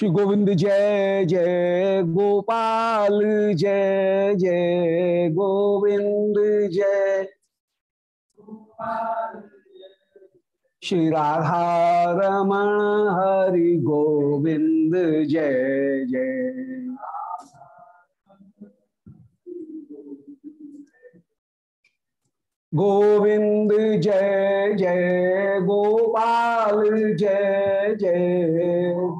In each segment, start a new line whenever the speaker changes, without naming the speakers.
श्री गोविंद जय जय गोपाल, जय जय गोविंद, जय। श्री राधा रमण हरि गोविंद, जय जय। गोविंद जय जय गोपाल, जय जय।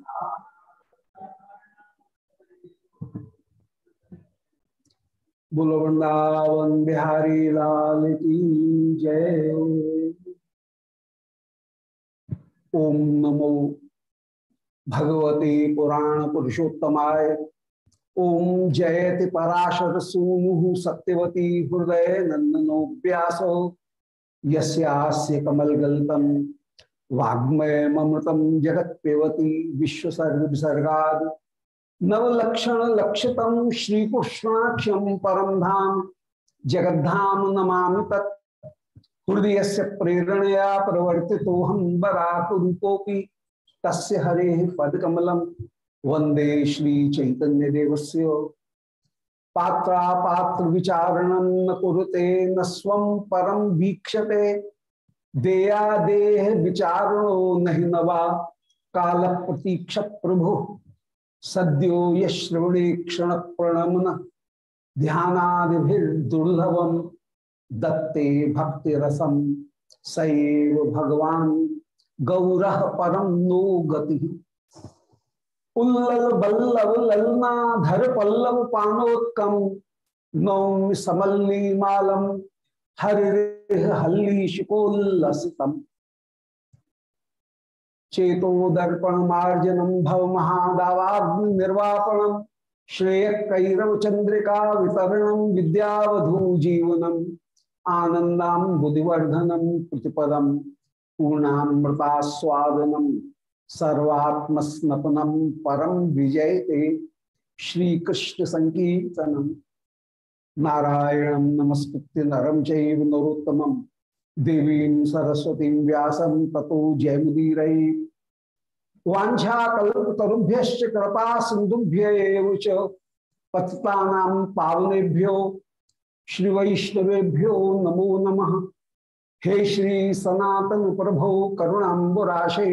बोलो वृंदावन बिहारी लाल की जय ओम नमो भगवते पुराण पुरुषोत्तमाय ओम जयति पराशर सूनु सत्यवती हृदय नंदनो व्यास यस्यास्य कमलगल्तम वाग्मय ममृतम जगत विश्वसर्ग विसर्गा नवलक्षण लक्षितम श्रीकृष्णाक्षम परम धाम जगद्धाम नमा तत्। हृदय से प्रेरणया प्रवर्ति हम बराकुरूपोपि तस्य हरे पदकमलम वंदे श्री चैतन्य देवस्य पात्रा पात्र विचारणं न कुरुते, न स्वं परम वीक्षते। देया देह विचारणो नहीं नवा। काल प्रतीक्ष प्रभु सद्यो यश्रवणे क्षण प्रणमन ध्यानादिर्दुर्लभम दत्ते भक्ति रसम सैव भगवान गौर परम नो गति। उल्लल बल्लव ललना धर पल्लव पानोत्कम नौम समल्ली मालम हरि हल्ली शिकोल्लसितम चेतो दर्पण मार्जनम भव महादावाग्नि निर्वापणम श्रेय कैरव चंद्रिका वितरणम विद्यावधू जीवनम आनंदाम बुद्धिवर्धनम प्रतिपदम पूर्णामृतास्वादनम सर्वात्मस्नपनम परम विजयते श्री कृष्ण संकीर्तनम नारायण नमस्कृत्य नरम चैव देवीं सरस्वती व्यासम ततो जयमुदीर। वाछाकुभ्य कृपा सिंधुभ्य पतिता पावनेभ्यो श्री वैष्णवेभ्यो नमो नमः। हे श्री सनातन प्रभो करुणाबुराशे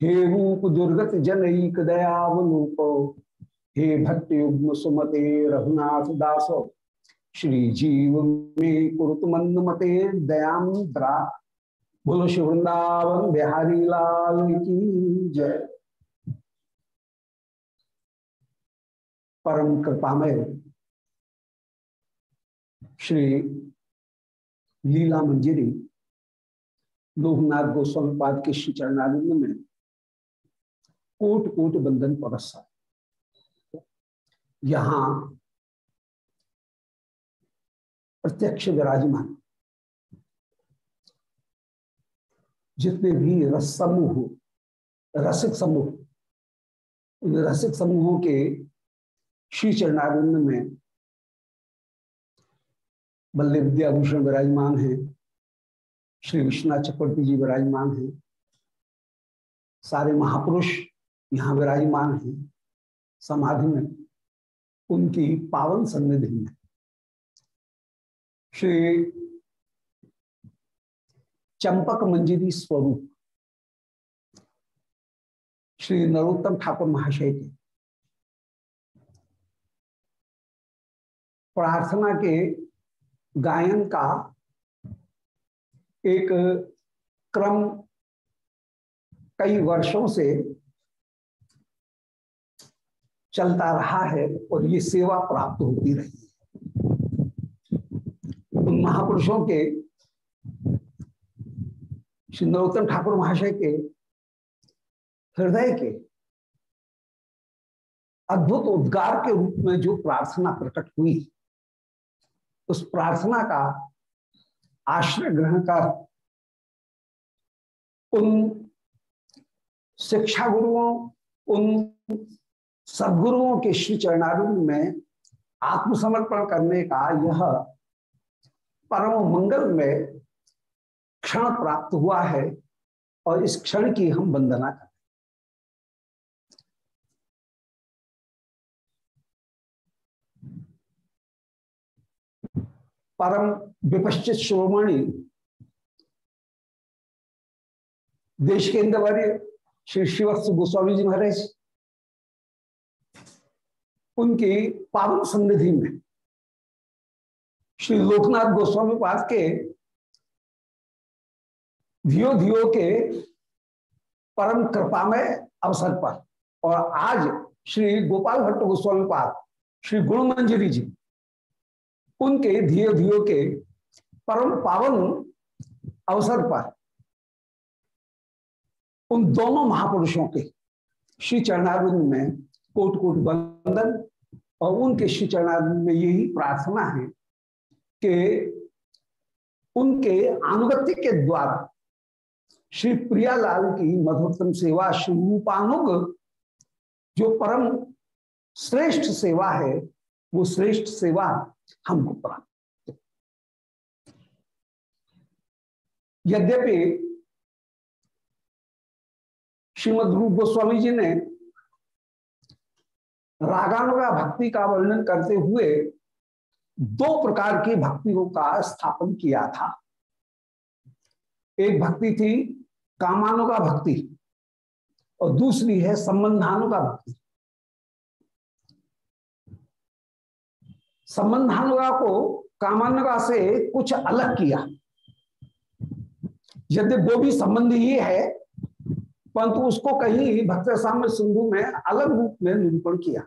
हे रूप दुर्गत जनईक दयावलोक हे भट्टयुग्म सुमते रघुनाथ दास। श्री जीव में कुरुत मंद मते दयाम द्रा। बोलो श्री वृंदावन बिहारी लाल की जय। परम कृपामय श्री लीला मंजिरी लोकनाथ गोस्वामी पाद के श्री चरणारिंद में कोट कोट बंधन परसा। यहाँ प्रत्यक्ष विराजमान। जितने भी रस समूह, रसिक समूह उन रसिक समूहों के श्री चरणारिंद में बल्ले विद्याभूषण विराजमान है, श्री विश्वनाथ चक्रवर्ती जी विराजमान हैं, सारे महापुरुष यहाँ विराजमान हैं, समाधि में, उनकी पावन सन्निधि में। श्री चंपक मंजिरी स्वरूप, श्री नरोत्तम ठाकुर महाशय की प्रार्थना के गायन का एक क्रम कई वर्षों से चलता रहा है और ये सेवा प्राप्त होती रही है। महापुरुषों के श्री नरोत्तम ठाकुर महाशय के हृदय के अद्भुत उद्गार के रूप में जो प्रार्थना प्रकट हुई, उस प्रार्थना का आश्रय ग्रहण कर उन शिक्षा गुरुओं उन सदगुरुओं के श्री चरणारुण में आत्मसमर्पण करने का यह परम मंगल में क्षण प्राप्त हुआ है और इस क्षण की हम वंदना करें परम विपश्चित श्रोमणी, देश के इंद्र श्री शिवस्त गोस्वामी जी महाराज, उनकी पावन सन्निधि में श्री लोकनाथ गोस्वामी पाद के धियो धियो के परम कृपा में अवसर पर और आज श्री गोपाल भट्ट गोस्वामी पाद श्री गुण मंजरी जी, उनके धियो धियो के परम पावन अवसर पर उन दोनों महापुरुषों के श्री चरणारिंद में कोट कोट बंदन और उनके श्री चरणारिंद में यही प्रार्थना है कि उनके अनुगत्य के द्वारा श्री प्रियालाल की मधुरतम सेवा श्री रूपानुग, जो परम श्रेष्ठ सेवा है, वो श्रेष्ठ सेवा हमको प्राप्त यद्यपि श्रीमद रूप गोस्वामी जी ने रागानुगा भक्ति का वर्णन करते हुए दो प्रकार की भक्तियों का स्थापन किया था। एक भक्ति थी कामानों कामानुगा भक्ति और दूसरी है संबंधानों संबंधानुगा भक्ति। संबंधानुगा को कामानुगा से कुछ अलग किया। यदि वो भी संबंध ही है, परंतु उसको कहीं भक्त साम्य सिंधु में अलग रूप में निरूपण किया।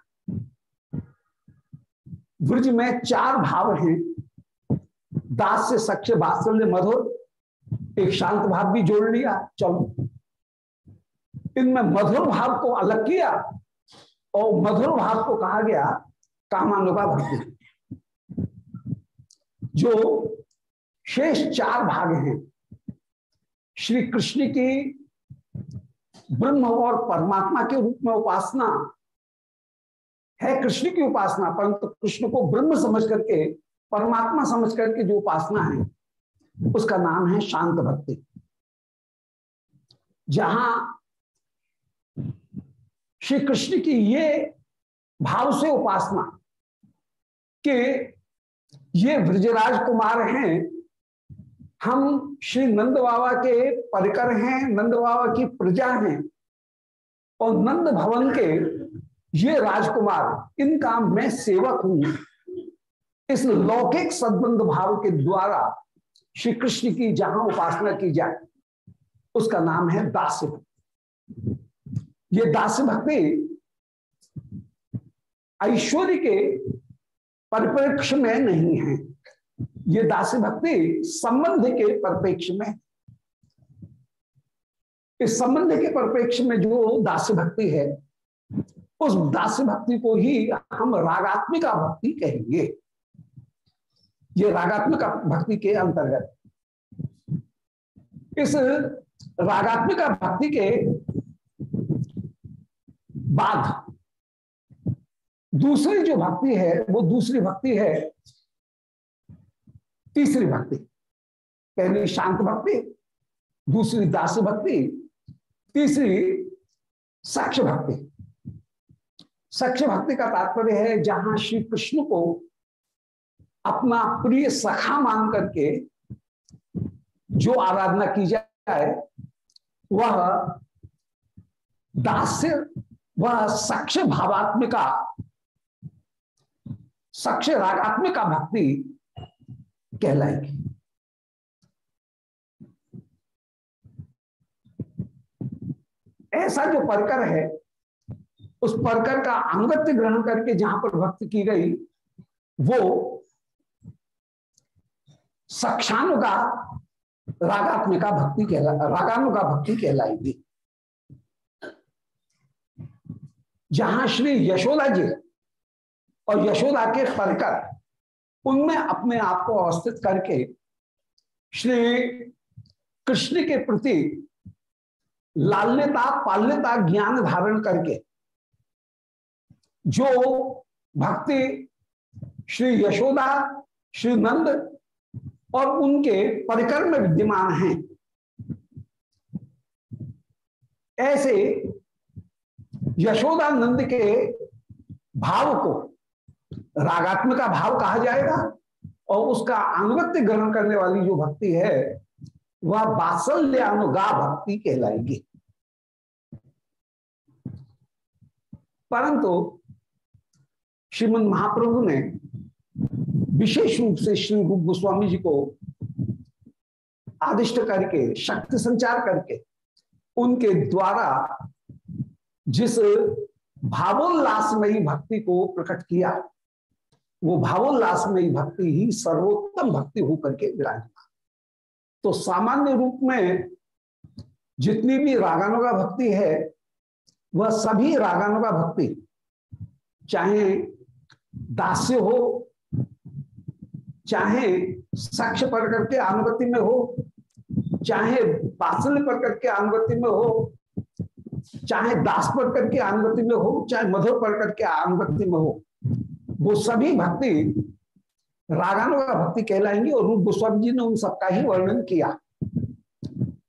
ब्रज में चार भाव हैं। दास से सख्य, बात्सल्य मधुर, एक शांत भाव भी जोड़ लिया, चलो। इनमें मधुर भाव को अलग किया और मधुर भाव को कहा गया भक्ति। जो शेष चार भाग हैं, श्री कृष्ण की ब्रह्म और परमात्मा के रूप में उपासना है कृष्ण की उपासना, परंतु कृष्ण को ब्रह्म समझ करके, परमात्मा समझ करके जो उपासना है, उसका नाम है शांत भक्ति। जहाँ श्री कृष्ण की ये भाव से उपासना कि ये ब्रजराज कुमार हैं, हम श्री नंद बाबा के परिकर हैं, नंद बाबा की प्रजा हैं, और नंद भवन के ये राजकुमार, इनका मैं सेवक हूँ। इस लौकिक सद्बंध भाव के द्वारा श्री कृष्ण की जहाँ उपासना की जाए, उसका नाम है दास भक्ति। ये दास भक्ति ऐश्वर्य के परिप्रेक्ष्य में नहीं है। ये दास भक्ति संबंध के परिप्रेक्ष्य में इस संबंध के परिप्रेक्ष्य में जो दास भक्ति है उस दास्य भक्ति को ही हम रागात्मिका भक्ति कहेंगे। ये रागात्मिका भक्ति के अंतर्गत। इस रागात्मिका भक्ति के बाद दूसरी जो भक्ति है, वो दूसरी भक्ति है तीसरी भक्ति। पहली शांत भक्ति, दूसरी दास भक्ति, तीसरी साक्ष्य भक्ति। साक्ष्य भक्ति का तात्पर्य है, जहाँ श्री कृष्ण को अपना प्रिय सखा मान करके जो आराधना की जाए, वह दास्य, वह सक्ष भावात्मिका सक्ष रागात्मिका भक्ति कहलाएगी। ऐसा जो परकर है उस परकर का अंगत्य ग्रहण करके जहाँ पर भक्ति की गई, वो सक्षानुगा रागात्मिका भक्ति कहला, रागानुगा भक्ति कहलाएगी। जहाँ श्री यशोदा जी और यशोदा के परकर, उनमें अपने आप को अवस्थित करके श्री कृष्ण के प्रति लाल्यता पाल्यता ज्ञान धारण करके जो भक्ति श्री यशोदा, श्री नंद और उनके परिकर में विद्यमान हैं। ऐसे यशोदा नंद के भाव को रागात्मिका भाव कहा जाएगा और उसका अनुगत्य ग्रहण करने वाली जो भक्ति है, वह बात्सल्यानुगा भक्ति कहलाएगी। परंतु श्रीमद महाप्रभु ने विशेष रूप से श्री रूप गोस्वामी जी को आदिष्ट करके, शक्ति संचार करके, उनके द्वारा जिस भावोल्लासमयी भक्ति को प्रकट किया, वो भावोल्लासमयी भक्ति ही सर्वोत्तम भक्ति होकर के विराजमान। तो सामान्य रूप में जितनी भी रागानुगा भक्ति है, वह सभी रागानुगा भक्ति, चाहे दास्य हो, चाहे सक्ष पर करके अनुगति में हो, चाहे बात्सल्य पर करके अनुगति में हो, चाहे दास पर करके अनुगति में हो, चाहे मधुर पर करके अनुगति में हो, वो सभी भक्ति रागानुगा भक्ति कहलाएँगी और रूप गोस्वामी जी ने उन सबका ही वर्णन किया।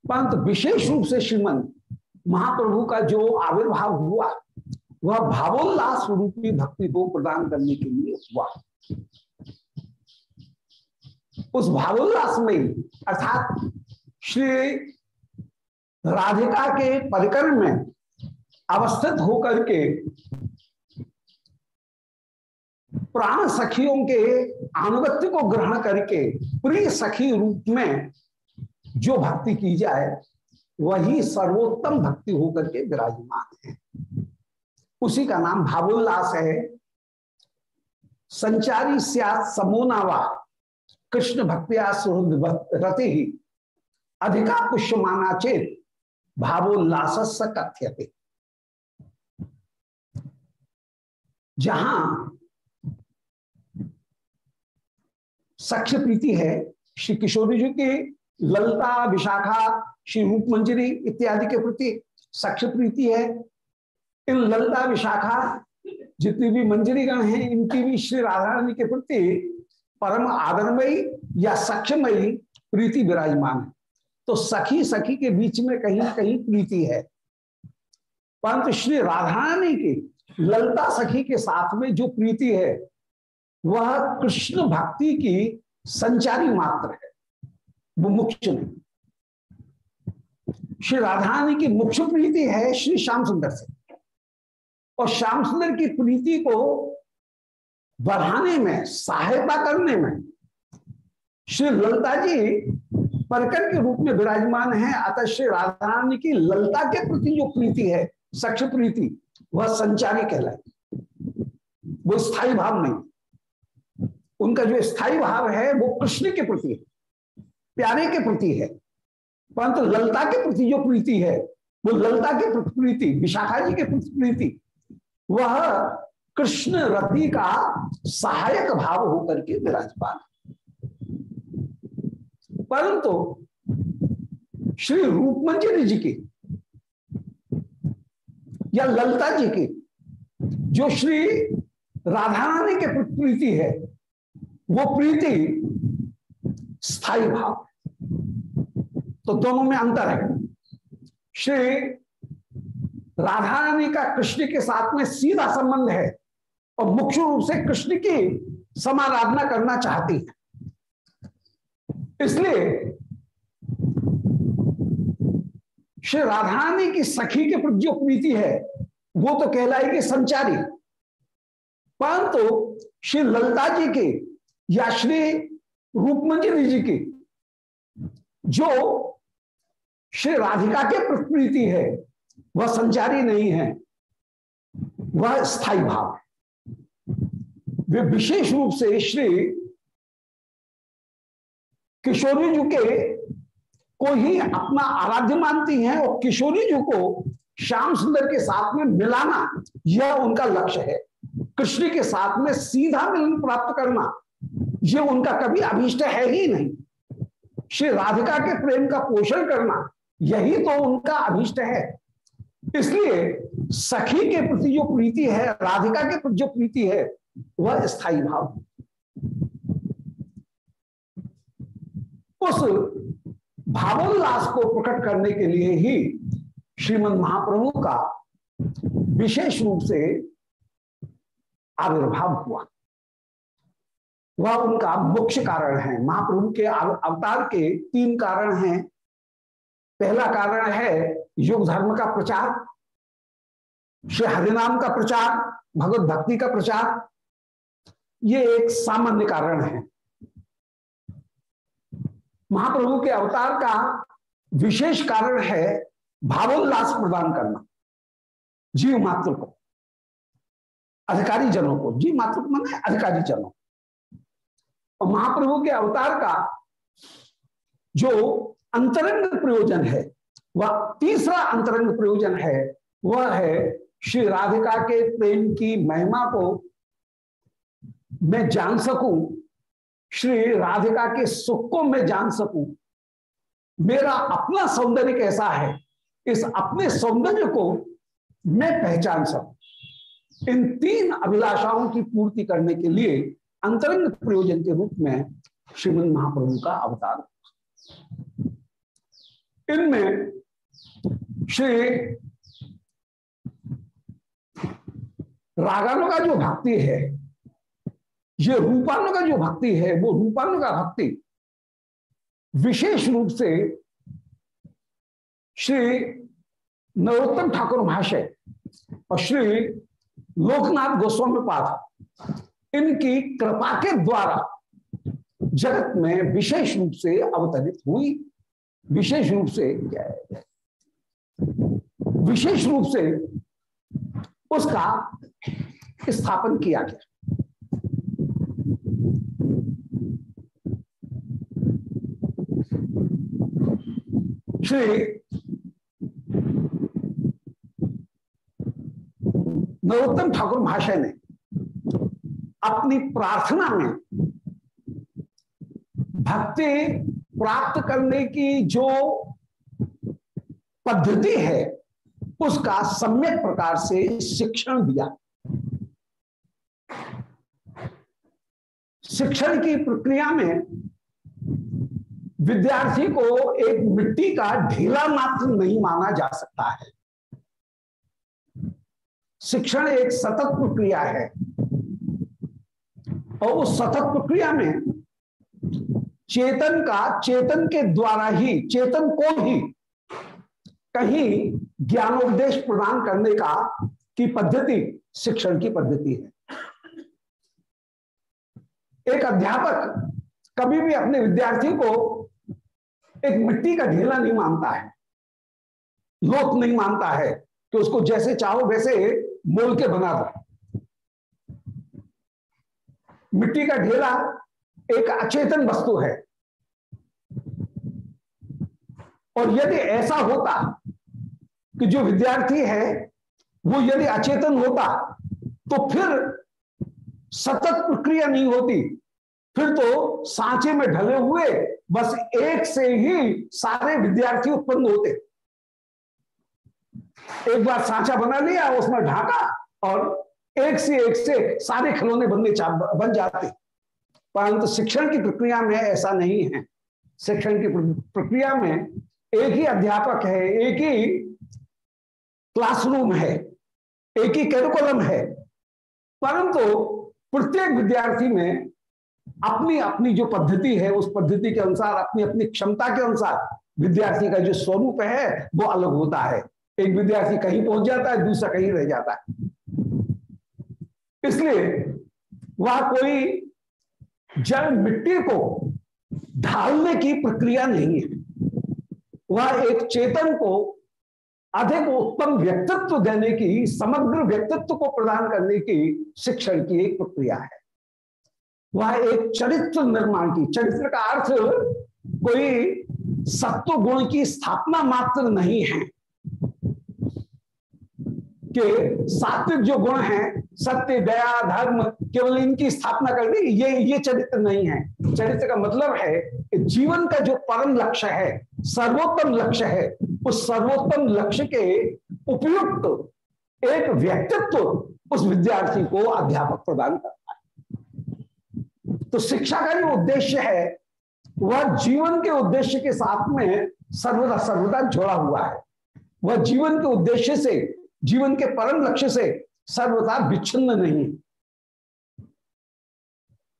परंतु विशेष रूप से श्रीमंत महाप्रभु का जो आविर्भाव हुआ वह भावोल्लास रूपी भक्ति को प्रदान करने के लिए हुआ। उस भावोल्लास में, अर्थात श्री राधिका के परिकर में अवस्थित होकर के प्राण सखियों के अनुगत्य को ग्रहण करके प्रिय सखी रूप में जो भक्ति की जाए, वही सर्वोत्तम भक्ति होकर के विराजमान है। उसी का नाम भावोल्लास है। संचारी समोनावा, कृष्ण भक्तिया रति ही अधिका पुष्यमाना चेत भावोल्लास कथ्यते। जहाँ सक्ष प्रीति है, श्री किशोरी जी की ललता, विशाखा, श्री रूप मंजरी इत्यादि के प्रति सक्ष प्रीति है इन ललता विशाखा जितनी भी मंजरी गण हैं, इनकी भी श्री राधा रानी के प्रति परम आदरमयी या सख्यमयी प्रीति विराजमान है। तो सखी सखी के बीच में कहीं ना कहीं प्रीति है। परंतु श्री राधारानी की ललता सखी के साथ में जो प्रीति है, वह कृष्ण भक्ति की संचारी मात्र है। वो मुख्य नहीं। श्री राधारानी की मुख्य प्रीति है श्री श्याम सुंदर से। और श्याम सुंदर की प्रीति को बढ़ाने में, सहायता करने में श्री ललता जी परकर के रूप में विराजमान है। अतः श्री राधा रानी की ललता के प्रति जो प्रीति है सक्ष प्रीति, वह संचारी कहलाए वो स्थायी भाव नहीं उनका जो स्थायी भाव है, वो कृष्ण के प्रति है, प्यारे के प्रति है। परंतु ललता के प्रति जो प्रीति है, वो ललता के प्रति प्रीति, विशाखा जी के प्रति प्रीति वह कृष्ण रति का सहायक भाव होकर के विराजमान परंतु श्री रूपमंजरी जी की या ललता जी की, जो श्री राधा रानी के प्रीति है, वो प्रीति स्थायी भाव तो दोनों में अंतर है। श्री राधा रानी का कृष्ण के साथ में सीधा संबंध है और मुख्य रूप से कृष्ण की समाराधना करना चाहती है। इसलिए श्री राधारानी की सखी के प्रति जो प्रीति है, वो तो कहलाएगी संचारी। परंतु तो श्री ललता जी के या श्री रूपमंजरी जी की, जो श्री राधिका के प्रति प्रीति है वह संचारी नहीं है। वह स्थायी भाव है। वे विशेष रूप से श्री किशोरी जी के को ही अपना आराध्य मानती हैं और किशोरी जी को श्याम सुंदर के साथ में मिलाना यह उनका लक्ष्य है। कृष्ण के साथ में सीधा मिलन प्राप्त करना यह उनका कभी अभिष्ट है ही नहीं। श्री राधिका के प्रेम का पोषण करना यही तो उनका अभिष्ट है। इसलिए सखी के प्रति जो प्रीति है, राधिका के प्रति जो प्रीति है, वह स्थायी भाव उस भावोल्लास को प्रकट करने के लिए ही श्रीमद महाप्रभु का विशेष रूप से आविर्भाव हुआ। वह उनका मुख्य कारण है। महाप्रभु के अवतार के तीन कारण हैं। पहला कारण है युग धर्म का प्रचार, श्री हरिनाम का प्रचार, भगवत भक्ति का प्रचार, ये एक सामान्य कारण है। महाप्रभु के अवतार का विशेष कारण है भावोल्लास प्रदान करना, जीव मात्र को अधिकारी जनों को, जीव मात्र को माने अधिकारी जनों और महाप्रभु के अवतार का जो अंतरंग प्रयोजन है वह तीसरा अंतरंग प्रयोजन है, वह है श्री राधिका के प्रेम की महिमा को मैं जान सकूँ, श्री राधिका के सुख को मैं जान सकूँ। मेरा अपना सौंदर्य कैसा है, इस अपने सौंदर्य को मैं पहचान सकूँ। इन तीन अभिलाषाओं की पूर्ति करने के लिए अंतरंग प्रयोजन के रूप में श्रीमद महाप्रभु का अवतार। इनमें श्री रागानु का जो भक्ति है, ये रूपानु का जो भक्ति है, वो रूपानु का भक्ति विशेष रूप से श्री नरोत्तम ठाकुर महाशय और श्री लोकनाथ गोस्वामी पाठ इनकी कृपा के द्वारा जगत में विशेष रूप से अवतरित हुई, विशेष रूप से विशेष रूप से उसका स्थापन किया गया। श्री नरोत्तम ठाकुर महाशय ने अपनी प्रार्थना में भक्ति प्राप्त करने की जो पद्धति है उसका सम्यक प्रकार से शिक्षण दिया। शिक्षण की प्रक्रिया में विद्यार्थी को एक मिट्टी का ढीला मात्र नहीं माना जा सकता है। शिक्षण एक सतत प्रक्रिया है और उस सतत प्रक्रिया में चेतन का, चेतन के द्वारा ही, चेतन को ही कहीं ज्ञानोपदेश प्रदान करने का की पद्धति, शिक्षण की पद्धति है। एक अध्यापक कभी भी अपने विद्यार्थी को एक मिट्टी का ढेला नहीं मानता है लोक नहीं मानता है कि उसको जैसे चाहो वैसे मोल के बना दो। मिट्टी का ढेला एक अचेतन वस्तु है। और यदि ऐसा होता कि जो विद्यार्थी है, वो यदि अचेतन होता तो फिर सतत प्रक्रिया नहीं होती। फिर तो सांचे में ढले हुए बस एक से ही सारे विद्यार्थी उत्पन्न होते। एक बार सांचा बना लिया, उसमें ढाका और एक से एक से सारे खिलौने बनने बन जाते। परंतु शिक्षण की प्रक्रिया में ऐसा नहीं है। शिक्षण की प्रक्रिया में एक ही अध्यापक है, एक ही क्लासरूम है एक ही। कैरिकुलम है परंतु प्रत्येक विद्यार्थी में अपनी अपनी जो पद्धति है, उस पद्धति के अनुसार अपनी अपनी क्षमता के अनुसार विद्यार्थी का जो स्वरूप है, वो अलग होता है। एक विद्यार्थी कहीं पहुँच जाता है, दूसरा कहीं रह जाता है। इसलिए वह कोई जड़ मिट्टी को ढालने की प्रक्रिया नहीं है। वह एक चेतन को अधिक उत्तम व्यक्तित्व देने की, समग्र व्यक्तित्व को प्रदान करने की शिक्षण की एक प्रक्रिया है। वह एक चरित्र निर्माण की, चरित्र का अर्थ कोई सत्व गुण की स्थापना मात्र नहीं है कि सात्विक जो गुण है, सत्य, दया, धर्म, केवल इनकी स्थापना कर दी ये ये चरित्र नहीं है। चरित्र का मतलब है कि जीवन का जो परम लक्ष्य है, सर्वोत्तम लक्ष्य है उस सर्वोत्तम लक्ष्य के उपयुक्त एक व्यक्तित्व उस विद्यार्थी को अध्यापक प्रदान करता है। तो शिक्षा का जो उद्देश्य है, वह जीवन के उद्देश्य के साथ में सर्वदा सर्वदा जुड़ा हुआ है। वह जीवन के उद्देश्य से, जीवन के परम लक्ष्य से सर्वदा विच्छिन्न नहीं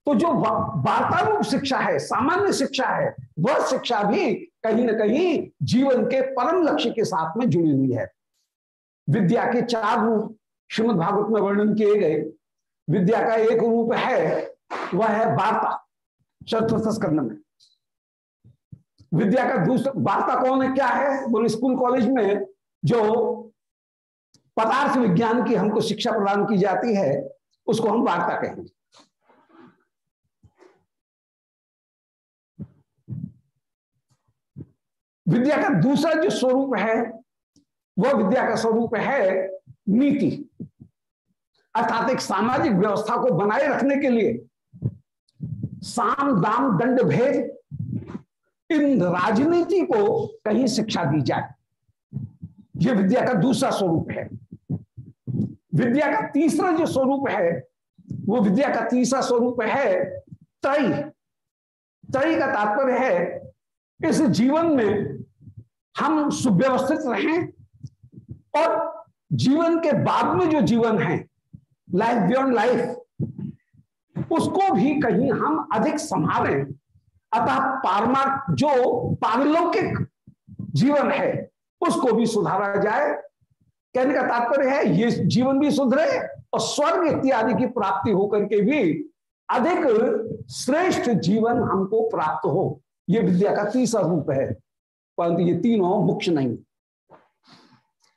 तो जो वार्तारूप शिक्षा है, सामान्य शिक्षा है, वह शिक्षा भी कहीं ना कहीं जीवन के परम लक्ष्य के साथ में जुड़ी हुई है। विद्या के चार रूप श्रीमद भागवत में वर्णन किए गए। विद्या का एक रूप है, वह है वार्ता चतुर्थ स्कंद में। विद्या का दूसरा, वार्ता कौन है, क्या है? बोले, स्कूल कॉलेज में जो पदार्थ विज्ञान की हमको शिक्षा प्रदान की जाती है, उसको हम वार्ता कहेंगे। विद्या का दूसरा जो स्वरूप है, वह विद्या का स्वरूप है नीति। अर्थात एक सामाजिक व्यवस्था को बनाए रखने के लिए साम, दाम, दंड, भेद, इन राजनीति को कहीं शिक्षा दी जाए। यह विद्या का दूसरा स्वरूप है। विद्या का तीसरा जो स्वरूप है, वो विद्या का तीसरा स्वरूप है त्रय तय का तात्पर्य है, इस जीवन में हम सुव्यवस्थित रहें और जीवन के बाद में जो जीवन है लाइफ बियॉन्ड लाइफ उसको भी कहीं हम अधिक संभालें। अतः पारमार्थ जो पारलौकिक जीवन है, उसको भी सुधारा जाए। कहने का तात्पर्य है, ये जीवन भी सुधरे और स्वर्ग इत्यादि की प्राप्ति होकर के भी अधिक श्रेष्ठ जीवन हमको प्राप्त हो। ये विद्या का तीसरा रूप है। परंतु ये तीनों मुख्य नहीं।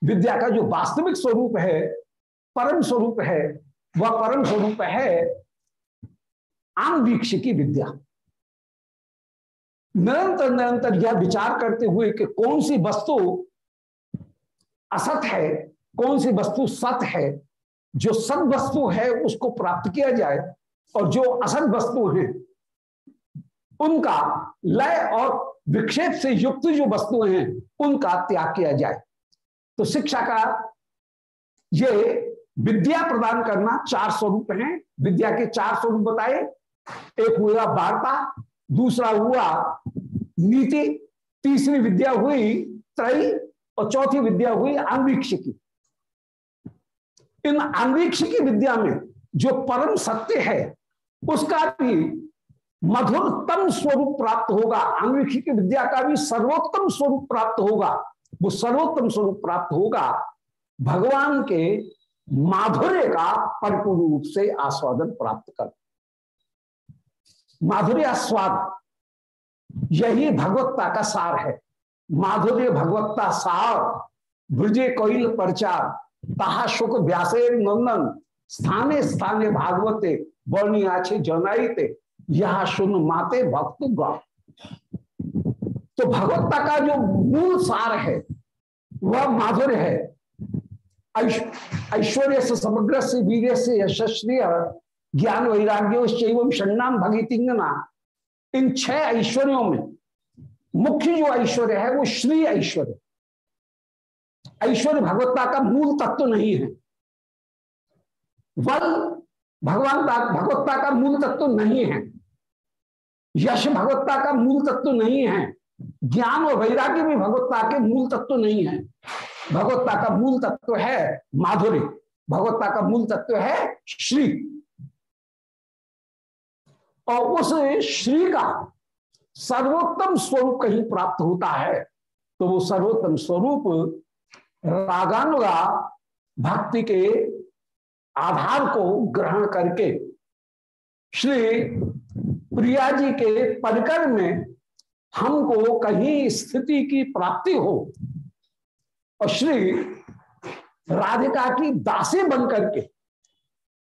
विद्या का जो वास्तविक स्वरूप है, परम स्वरूप है, वह परम स्वरूप है आंवीक्ष की विद्या। निरंतर निरंतर यह विचार करते हुए कि कौन सी वस्तु असत है, कौन सी वस्तु सत है, जो सत वस्तु है उसको प्राप्त किया जाए और जो असत वस्तु है, उनका लय और विक्षेप से युक्त जो वस्तुएँ हैं, उनका त्याग किया जाए। तो शिक्षा का ये विद्या प्रदान करना चार स्वरूप हैं। विद्या के चार स्वरूप बताए। एक हुआ वार्ता, दूसरा हुआ नीति, तीसरी विद्या हुई त्रय और चौथी विद्या हुई आंवीक्षिकी इन आंवीक्षिकी विद्या में जो परम सत्य है, उसका भी मधुरतम स्वरूप प्राप्त होगा। आंवीक्षिकी विद्या का भी सर्वोत्तम स्वरूप प्राप्त होगा। वो सर्वोत्तम स्वरूप प्राप्त होगा, भगवान के माधुर्य का परिपूर्ण रूप से आस्वादन प्राप्त कर। माधुर्य आस्वाद, यही भगवत्ता का सार है। माधुर्य भगवत्ता सार, ब्रजे कोईल प्रचार, ताहा शुक व्यासे नंदन, स्थाने स्थाने भागवते वर्णी आछे जनाईते यह सुन माते भक्त तो भगवत्ता का जो मूल सार है, वह माधुर्य है। ऐश्वर्य से, समग्र से वीर से, यशस्वी ज्ञान वैराग्य एवं षण्णाम भगितिंगना। इन छह ऐश्वर्यों में मुख्य जो ऐश्वर्य है, वो श्री ऐश्वर्य। ऐश्वर्य भगवत्ता का मूल तत्व नहीं है। वल, भगवान भगवत्ता का मूल तत्व नहीं है। यश भगवत्ता का मूल तत्व नहीं है। ज्ञान और वैराग्य भी भगवत्ता के मूल तत्व नहीं है। भगवत्ता का मूल तत्व है माधुर्य भगवत्ता का मूल तत्व है श्री। और उस श्री का सर्वोत्तम स्वरूप कहीं प्राप्त होता है तो वो सर्वोत्तम स्वरूप रागानुगा भक्ति के आधार को ग्रहण करके श्री प्रिया जी के परिकर में हमको कहीं स्थिति की प्राप्ति हो और श्री राधिका की दासी बनकर के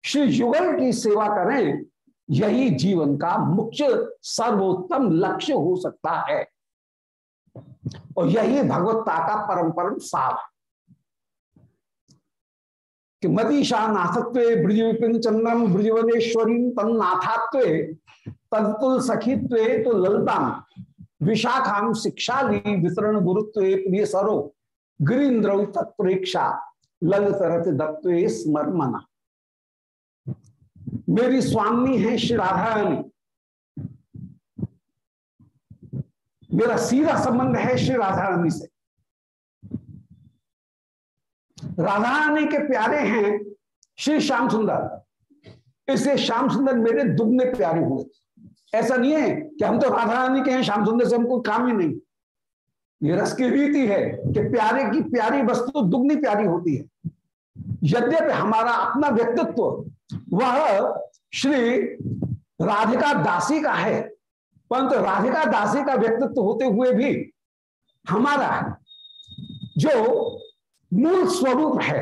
श्री युगल की सेवा करें, यही जीवन का मुख्य सर्वोत्तम लक्ष्य हो सकता है। और यही भगवत्ता का परम परम सार है। कि मदीशा नाथत्व ब्रज विपिन चंद्रम ब्रजवनेश्वरी तन नाथात्व तदतुल सखीत्व तो ललताम। विशाखाम शिक्षाली वितरण गुरुत्व प्रिय सरो। गिरीन्द्र तत्प्रेक्षा। ललित रथ दत्व स्मरमना। मेरी स्वामी है श्री राधा रानी मेरा सीधा संबंध है श्री राधा रानी से। राधा रानी के प्यारे हैं श्री श्याम सुंदर। इसलिए श्याम सुंदर मेरे दुगने प्यारे हुए। ऐसा नहीं है कि हम तो राधा रानी के हैं, श्याम सुंदर से हमको काम ही नहीं। ये रस की रीति है कि प्यारे की प्यारी वस्तु तो दुगनी प्यारी होती है। यद्यपि हमारा अपना व्यक्तित्व, वह श्री राधिका दासी का है, परंतु तो राधिका दासी का व्यक्तित्व होते हुए भी हमारा जो मूल स्वरूप है,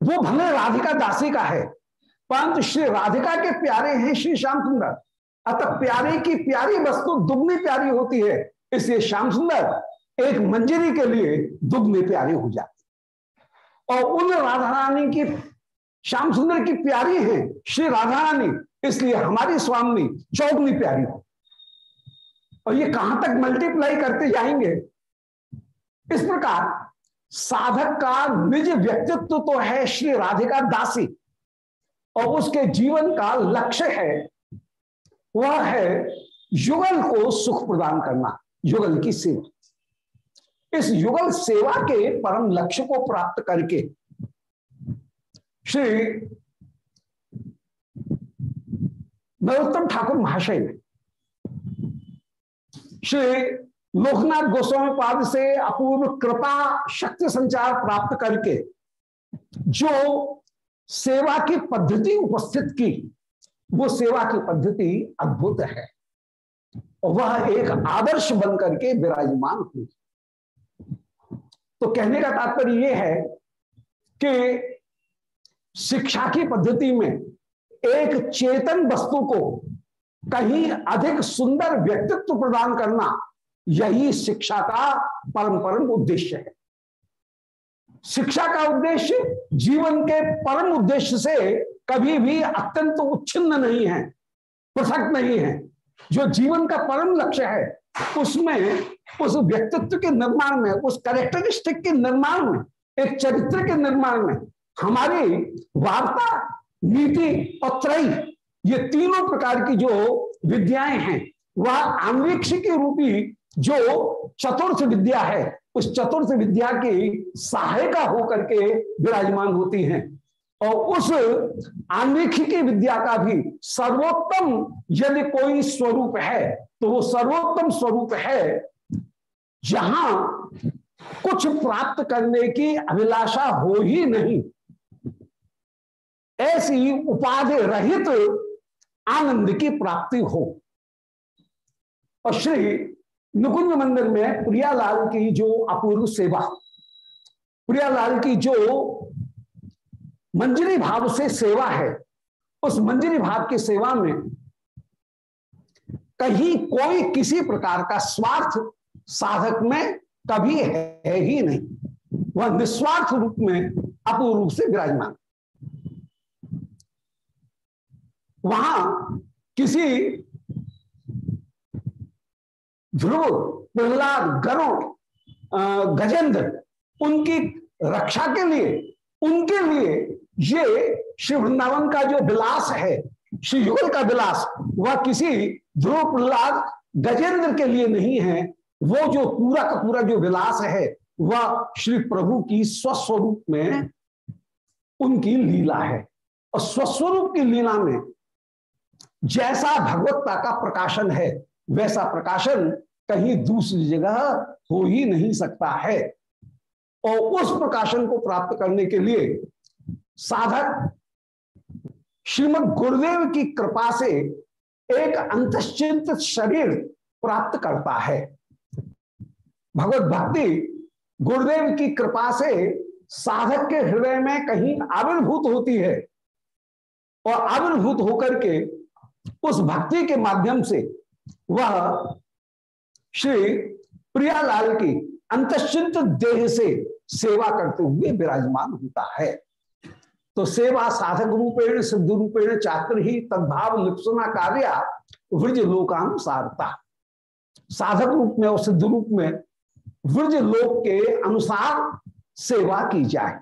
वो भले राधिका दासी का है परंतु श्री राधिका के प्यारे हैं श्री श्याम सुंदर। अतः प्यारे की प्यारी वस्तु दुगनी प्यारी होती है, इसलिए श्याम सुंदर एक मंजरी के लिए दुगनी प्यारी हो जाती और उन राधा रानी की, श्याम सुंदर की प्यारी है श्री राधा रानी इसलिए हमारी स्वामी चौगनी प्यारी हो। और ये कहाँ तक मल्टीप्लाई करते जाएँगे? इस प्रकार साधक का निज व्यक्तित्व तो है श्री राधिका दासी। और उसके जीवन का लक्ष्य है, वह है युगल को सुख प्रदान करना, युगल की सेवा। इस युगल सेवा के परम लक्ष्य को प्राप्त करके श्री नरोत्तम ठाकुर महाशय ने श्री लोकनाथ गोस्वामी पाद से अपूर्व कृपा शक्ति संचार प्राप्त करके जो सेवा की पद्धति उपस्थित की। वो सेवा की पद्धति अद्भुत है। वह एक आदर्श बन करके विराजमान हुई। तो कहने का तात्पर्य यह है कि शिक्षा की पद्धति में एक चेतन वस्तु को कहीं अधिक सुंदर व्यक्तित्व प्रदान करना यही शिक्षा का परम परम उद्देश्य है। शिक्षा का उद्देश्य जीवन के परम उद्देश्य से कभी भी अत्यंत तो उच्छिन्न नहीं है, पृथक नहीं है। जो जीवन का परम लक्ष्य है, उसमें, उस व्यक्तित्व के निर्माण में, उस कैरेक्टरिस्टिक के निर्माण में, एक चरित्र के निर्माण में, हमारी वार्ता, नीति और त्रय, ये तीनों प्रकार की जो विद्याएँ हैं, वह आन्वेक्षिकी रूपी जो चतुर्थ विद्या है उस चतुर्थ विद्या की सहायिका होकर के विराजमान होती हैं। और उस आन्वेक्षिकी विद्या का भी सर्वोत्तम यदि कोई स्वरूप है तो वो सर्वोत्तम स्वरूप है, जहाँ कुछ प्राप्त करने की अभिलाषा हो ही नहीं। ऐसी उपाधि रहित आनंद की प्राप्ति हो। और श्री नुकुंज मंदिर में प्रियालाल की जो अपूर्व सेवा प्रियालाल की जो मंजरी भाव से सेवा है उस मंजरी भाव की सेवा में कहीं कोई किसी प्रकार का स्वार्थ साधक में कभी है ही नहीं वह निस्वार्थ रूप में अपूर्व रूप से विराजमान वहाँ किसी ध्रुव, प्रहलाद गरुण गजेंद्र, उनकी रक्षा के लिए, उनके लिए ये श्री वृंदावन का जो विलास है, श्री युगल का विलास, वह किसी ध्रुव, प्रहलाद, गजेंद्र के लिए नहीं है। वो जो पूरा का पूरा जो विलास है, वह श्री प्रभु की स्वस्वरूप में उनकी लीला है। और स्वस्वरूप की लीला में जैसा भगवत्ता का प्रकाशन है वैसा प्रकाशन कहीं दूसरी जगह हो ही नहीं सकता है। और उस प्रकाशन को प्राप्त करने के लिए साधक श्रीमद गुरुदेव की कृपा से एक अंतश्चिंत शरीर प्राप्त करता है। भगवत भक्ति गुरुदेव की कृपा से साधक के हृदय में कहीं आविर्भूत होती है। और आविर्भूत होकर के उस भक्ति के माध्यम से वह श्री प्रियालाल की अंतश्चिंत देह से सेवा करते हुए विराजमान होता है। तो सेवा साधक रूपेण, सिद्ध रूपेण, चात्र ही, तद्भाव, लिप्सना कार्य वृज लोकानुसारता साधक रूप में और सिद्ध रूप में वृज लोक के अनुसार सेवा की जाए।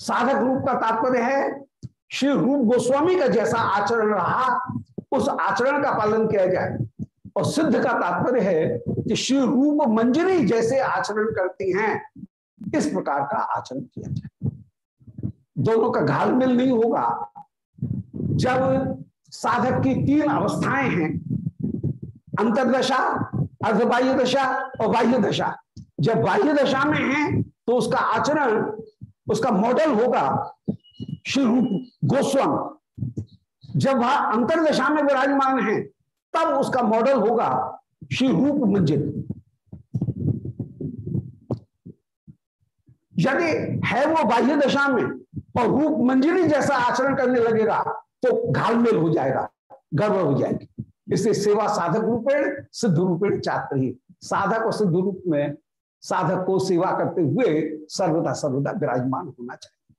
साधक रूप का तात्पर्य है, श्री रूप गोस्वामी का जैसा आचरण रहा उस आचरण का पालन किया जाए। और सिद्ध का तात्पर्य है कि श्री रूप मंजरी जैसे आचरण करती हैं, इस प्रकार का आचरण किया जाए। दोनों का घालमेल नहीं होगा। जब साधक की तीन अवस्थाएँ हैं, अंतरदशा अर्धबाह्य दशा और बाह्य दशा जब बाह्य दशा में है तो उसका आचरण, उसका मॉडल होगा श्री रूप गोस्वामी। जब वह अंतरदशा में विराजमान है, तब उसका मॉडल होगा श्री रूप मंजिल। यदि है वो बाह्य दशा में और रूप मंजिली जैसा आचरण करने लगेगा तो घालमेल हो जाएगा, गड़बड़ हो जाएगी। इसलिए सेवा साधक रूपेण, सिद्ध रूपेण चात्र ही साधक और सिद्ध रूप में साधक को सेवा करते हुए सर्वदा सर्वदा विराजमान होना चाहिए।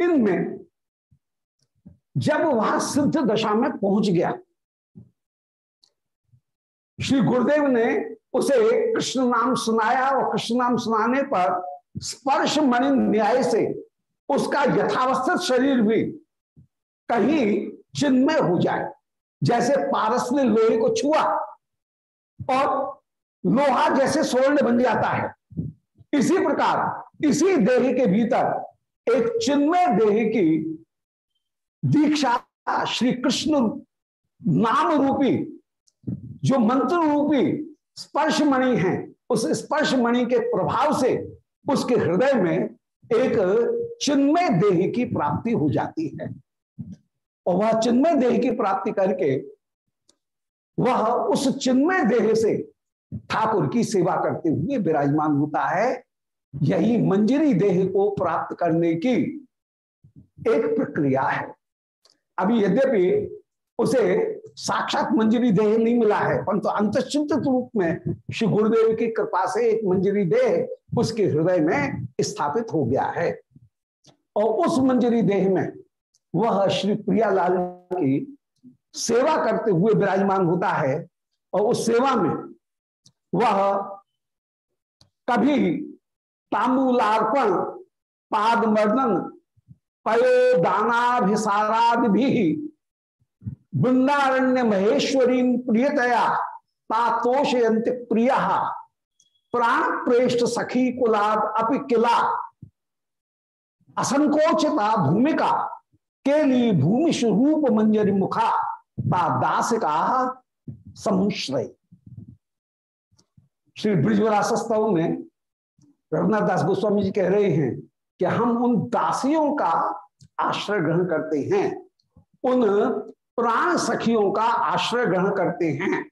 इनमें जब वह सिद्ध दशा में पहुँच गया, श्री गुरुदेव ने उसे कृष्ण नाम सुनाया और कृष्ण नाम सुनाने पर स्पर्श मणि न्याय से उसका यथावस्थित शरीर भी कहीं चिन्मय हो जाए। जैसे पारस ने लोहे को छुआ और लोहा जैसे स्वर्ण बन जाता है। इसी प्रकार इसी देह के भीतर एक चिन्मय देह की दीक्षा श्री कृष्ण नाम रूपी, जो मंत्र रूपी स्पर्श मणि है, उस स्पर्श मणि के प्रभाव से उसके हृदय में एक चिन्मय देह की प्राप्ति हो जाती है। और वह चिन्मय देह की प्राप्ति करके वह उस चिन्मय देह से ठाकुर की सेवा करते हुए विराजमान होता है। यही मंजरी देह को प्राप्त करने की एक प्रक्रिया है। अभी यद्यपि उसे साक्षात मंजरी देह नहीं मिला है, परंतु तो अंतचिंतित रूप में श्री गुरुदेव की कृपा से एक मंजरी देह उसके हृदय में स्थापित हो गया है। और उस मंजरी देह में वह श्री प्रियालाल की सेवा करते हुए विराजमान होता है, और उस सेवा में वह कभी तांबूलार्पण पाद मर्दन पयो दानाभिसारादि भी वृंदारण्य महेश्वरी प्रियतया तातोषयंत प्रिय। प्राण प्रेष्ठ सखी कुलाद अपि किला? असंकोचिता भूमिका के लिए भूमि रूप मंजरी मुखा ता दास का समुश्रय श्री ब्रिजवरासस्तव में रघुनाथ दास गोस्वामी जी कह रहे हैं कि हम उन दासियों का आश्रय ग्रहण करते हैं, उन प्राण सखियों का आश्रय ग्रहण करते हैं।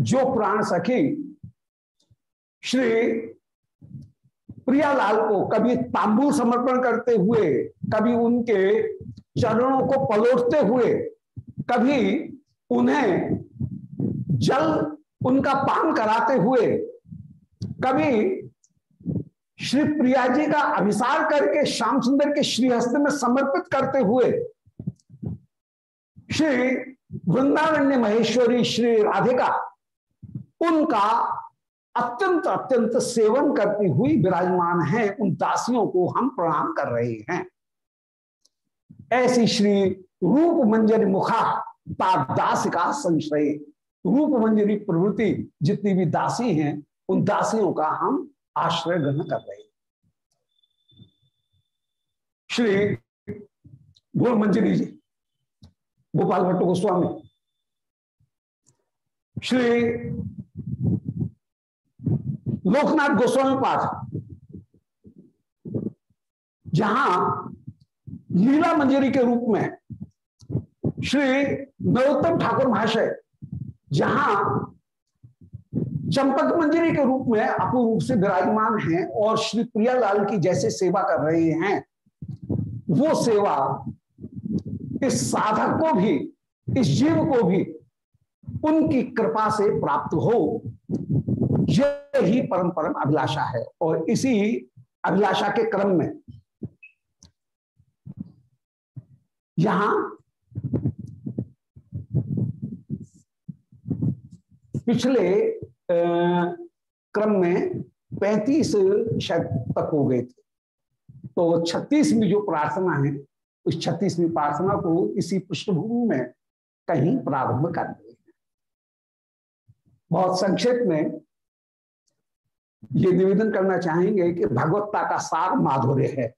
जो प्राण सखी श्री प्रियालाल को कभी तांबुल समर्पण करते हुए, कभी उनके चरणों को पलोटते हुए, कभी उन्हें जल उनका पान कराते हुए, कभी श्री प्रिया जी का अभिसार करके श्याम सुंदर के श्रीहस्त में समर्पित करते हुए श्री वृंदारण्य महेश्वरी श्री राधिका उनका अत्यंत अत्यंत सेवन करती हुई विराजमान है, उन दासियों को हम प्रणाम कर रहे हैं। ऐसी श्री रूप मंजरी मुखा दास का संशय, रूप मंजरी प्रवृत्ति जितनी भी दासी हैं, उन दासियों का हम आश्रय ग्रहण कर रहे श्री गुरु मंजरी जी, गोपाल भट्ट गोस्वामी, श्री लोकनाथ गोस्वामी पाठ जहाँ लीला मंजरी के रूप में श्री नरोत्तम ठाकुर महाशय, जहाँ चंपक मंजरी के रूप में अपूर्ण रूप से विराजमान हैं और श्री प्रियालाल की जैसे सेवा कर रहे हैं, वो सेवा इस साधक को भी, इस जीव को भी, उनकी कृपा से प्राप्त हो। यही परम परम अभिलाषा है और इसी अभिलाषा के क्रम में यहाँ पिछले क्रम में पैंतीस शब्द तक हो गए थे। तो छत्तीसवीं जो प्रार्थना है, उस छत्तीसवीं प्रार्थना को इसी पृष्ठभूमि में कहीं प्रारंभ कर हैं बहुत संक्षेप में ये निवेदन करना चाहेंगे कि भगवत्ता का सार माधुर्य है।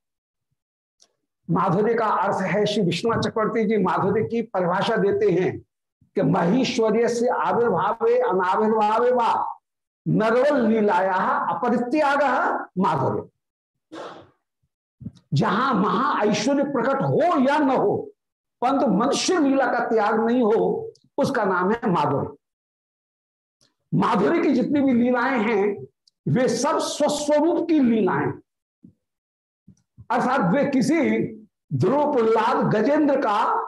माधुर्य का अर्थ है श्री विष्णु चक्रवर्ती जी माधुर्य की परिभाषा देते हैं। कि महेश्वर्य से आविर्भावे, अनाविर्भावे व। नरवल लीलाया अपरित्याग माधुर्य। जहाँ महा ऐश्वर्य प्रकट हो या न हो, परंतु मनुष्य लीला का त्याग नहीं हो, उसका नाम है माधुर्य। माधुर्य की जितनी भी लीलाएँ हैं, वे सब स्वस्वरूप की लीलाएँ। अर्थात वे किसी ध्रुव प्रहलाद गजेंद्र का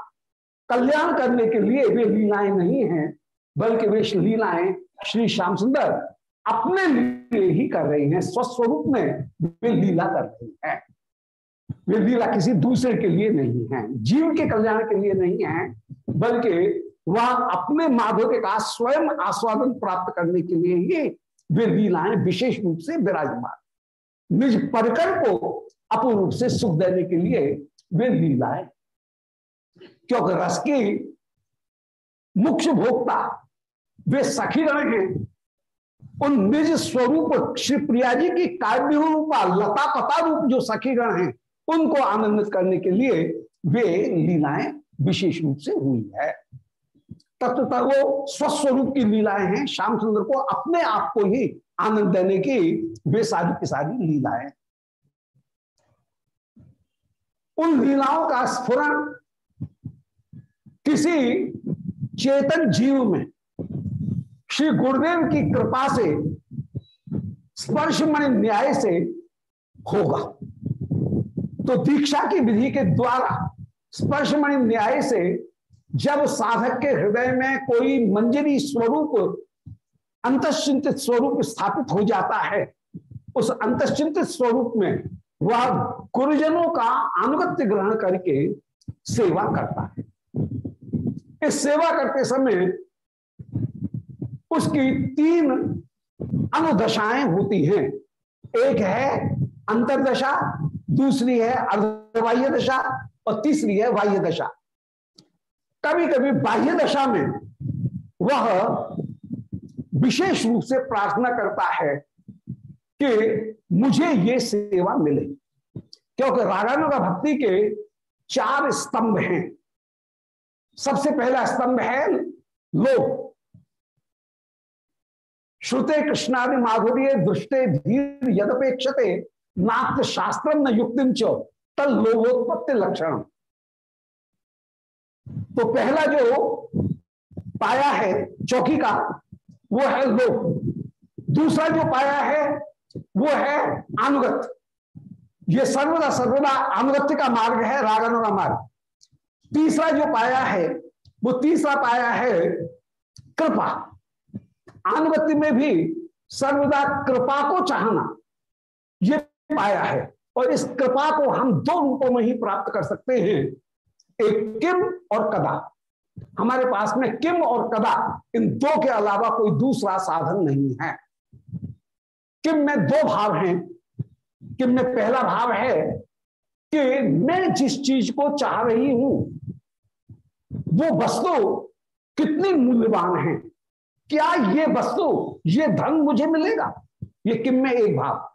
कल्याण करने के लिए वे लीलाएँ नहीं हैं, बल्कि वे लीलाएँ श्री श्याम सुंदर अपने लिए ही कर रही हैं, स्वस्वरूप में वे लीला कर रही हैं। वे लीला किसी दूसरे के लिए नहीं है, जीव के कल्याण के लिए नहीं है, बल्कि वह अपने माधव के का स्वयं आस्वादन प्राप्त करने के लिए ही वे लीलाएँ विशेष रूप से विराजमान। निज परिकर को अपूर्ण रूप से सुख देने के लिए वे लीलाएँ क्योंकि रस की मुख्य भोक्ता वे सखीगण हैं उन निज स्वरूप श्री प्रिया जी की काव्य रूपा, लता पता रूप जो सखीगण हैं, उनको आनंदित करने के लिए वे लीलाएँ विशेष रूप से हुई है। तत्वतः वो स्वस्वरूप की लीलाएँ हैं। श्याम सुंदर को अपने आप को ही आनंद देने की वे सारी की सारी लीलाएँ। उन लीलाओं का स्फुरन किसी चेतन जीव में श्री गुरुदेव की कृपा से स्पर्शमणि न्याय से होगा। तो दीक्षा की विधि के द्वारा स्पर्श मणि न्याय से जब साधक के हृदय में कोई मंजरी स्वरूप, अंतश्चिंतित स्वरूप स्थापित हो जाता है, उस अंतश्चिंतित स्वरूप में वह गुरुजनों का अनुगत्य ग्रहण करके सेवा करता है। इस सेवा करते समय उसकी तीन अनुदशाएँ होती हैं। एक है अंतरदशा, दूसरी है अर्धबाह्य दशा और तीसरी है बाह्य दशा कभी कभी बाह्य दशा में वह विशेष रूप से प्रार्थना करता है कि मुझे ये सेवा मिले, क्योंकि रागानुगा भक्ति के चार स्तंभ हैं। सबसे पहला स्तंभ है लोभ। श्रुते कृष्णादि माधुर्य दृष्टे धीर यदपेक्षते नात्र शास्त्र न युक्ति तल लोभोत्पत्ति लक्षण तो पहला जो पाया है, चौकी का, वो है लोभ। दूसरा जो पाया है, वो है अनुगत ये सर्वदा सर्वदा अनुगत्य का मार्ग है रागन का मार्ग। तीसरा जो पाया है, वो तीसरा पाया है कृपा। अनुगत्य में भी सर्वदा कृपा को चाहना, ये पाया है। और इस कृपा को हम दो रूपों में ही प्राप्त कर सकते हैं, एक किम और कदा। हमारे पास में किम और कदा, इन दो के अलावा कोई दूसरा साधन नहीं है। किम में दो भाव हैं। किम में पहला भाव है कि मैं जिस चीज़ को चाह रही हूँ वो वस्तु कितनी मूल्यवान है? क्या ये वस्तु, ये धन मुझे मिलेगा? ये किम में एक भाव।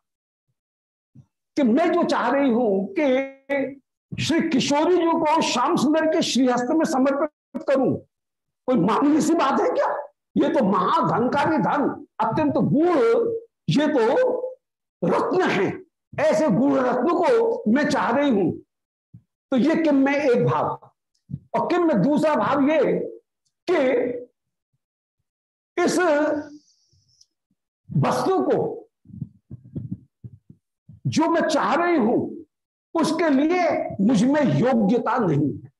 कि मैं जो चाह रही हूँ कि श्री किशोरी जी को श्याम सुंदर के श्रीहस्त में समर्पित करूँ, कोई मामूली सी बात है क्या? ये तो महाधन का भी धन, अत्यंत गुण ये तो रत्न है। ऐसे गुण रत्न को मैं चाह रही हूँ। तो ये किम में एक भाव। और किम में दूसरा भाव ये कि इस वस्तु को जो मैं चाह रही हूँ, उसके लिए मुझमें योग्यता नहीं है।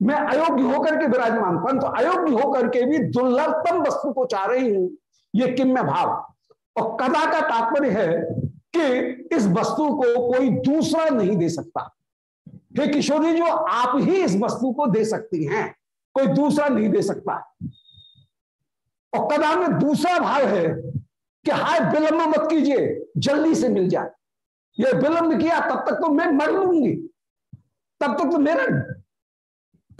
मैं अयोग्य होकर के विराजमान, परंतु तो अयोग्य होकर के भी दुर्लभतम वस्तु को चाह रही हूँ, ये किम्य भाव। और कदा का तात्पर्य है कि इस वस्तु को कोई दूसरा नहीं दे सकता। हे किशोरी जो आप ही इस वस्तु को दे सकती हैं। कोई दूसरा नहीं दे सकता। और कदा में दूसरा भाव है कि हाय, विलंब मत कीजिए, जल्दी से मिल जाए। ये विलंब किया, तब तक तो मैं मर लूँगी। तब तक तो मेरा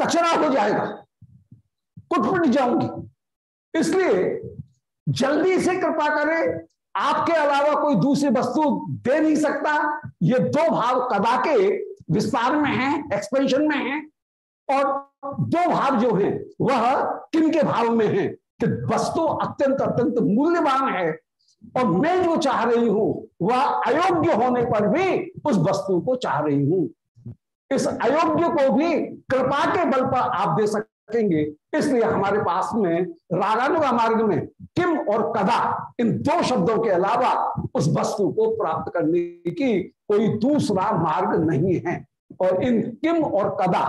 कचरा हो जाएगा। कुटपुट जाऊँगी। इसलिए जल्दी से कृपा करें, आपके अलावा कोई दूसरी वस्तु दे नहीं सकता। ये दो भाव कदा के विस्तार में है एक्सपेंशन में है, और दो भाव जो है, वह किन के भाव में है? कि वस्तु अत्यंत अत्यंत मूल्यवान है, और मैं जो चाह रही हूँ, वह अयोग्य होने पर भी उस वस्तु को चाह रही हूँ। इस अयोग्य को भी कृपा के बल पर आप दे सकेंगे। इसलिए हमारे पास में, रागानुगा मार्ग में किम और कदा, इन दो शब्दों के अलावा उस वस्तु को प्राप्त करने की कोई दूसरा मार्ग नहीं है। और इन किम और कदा,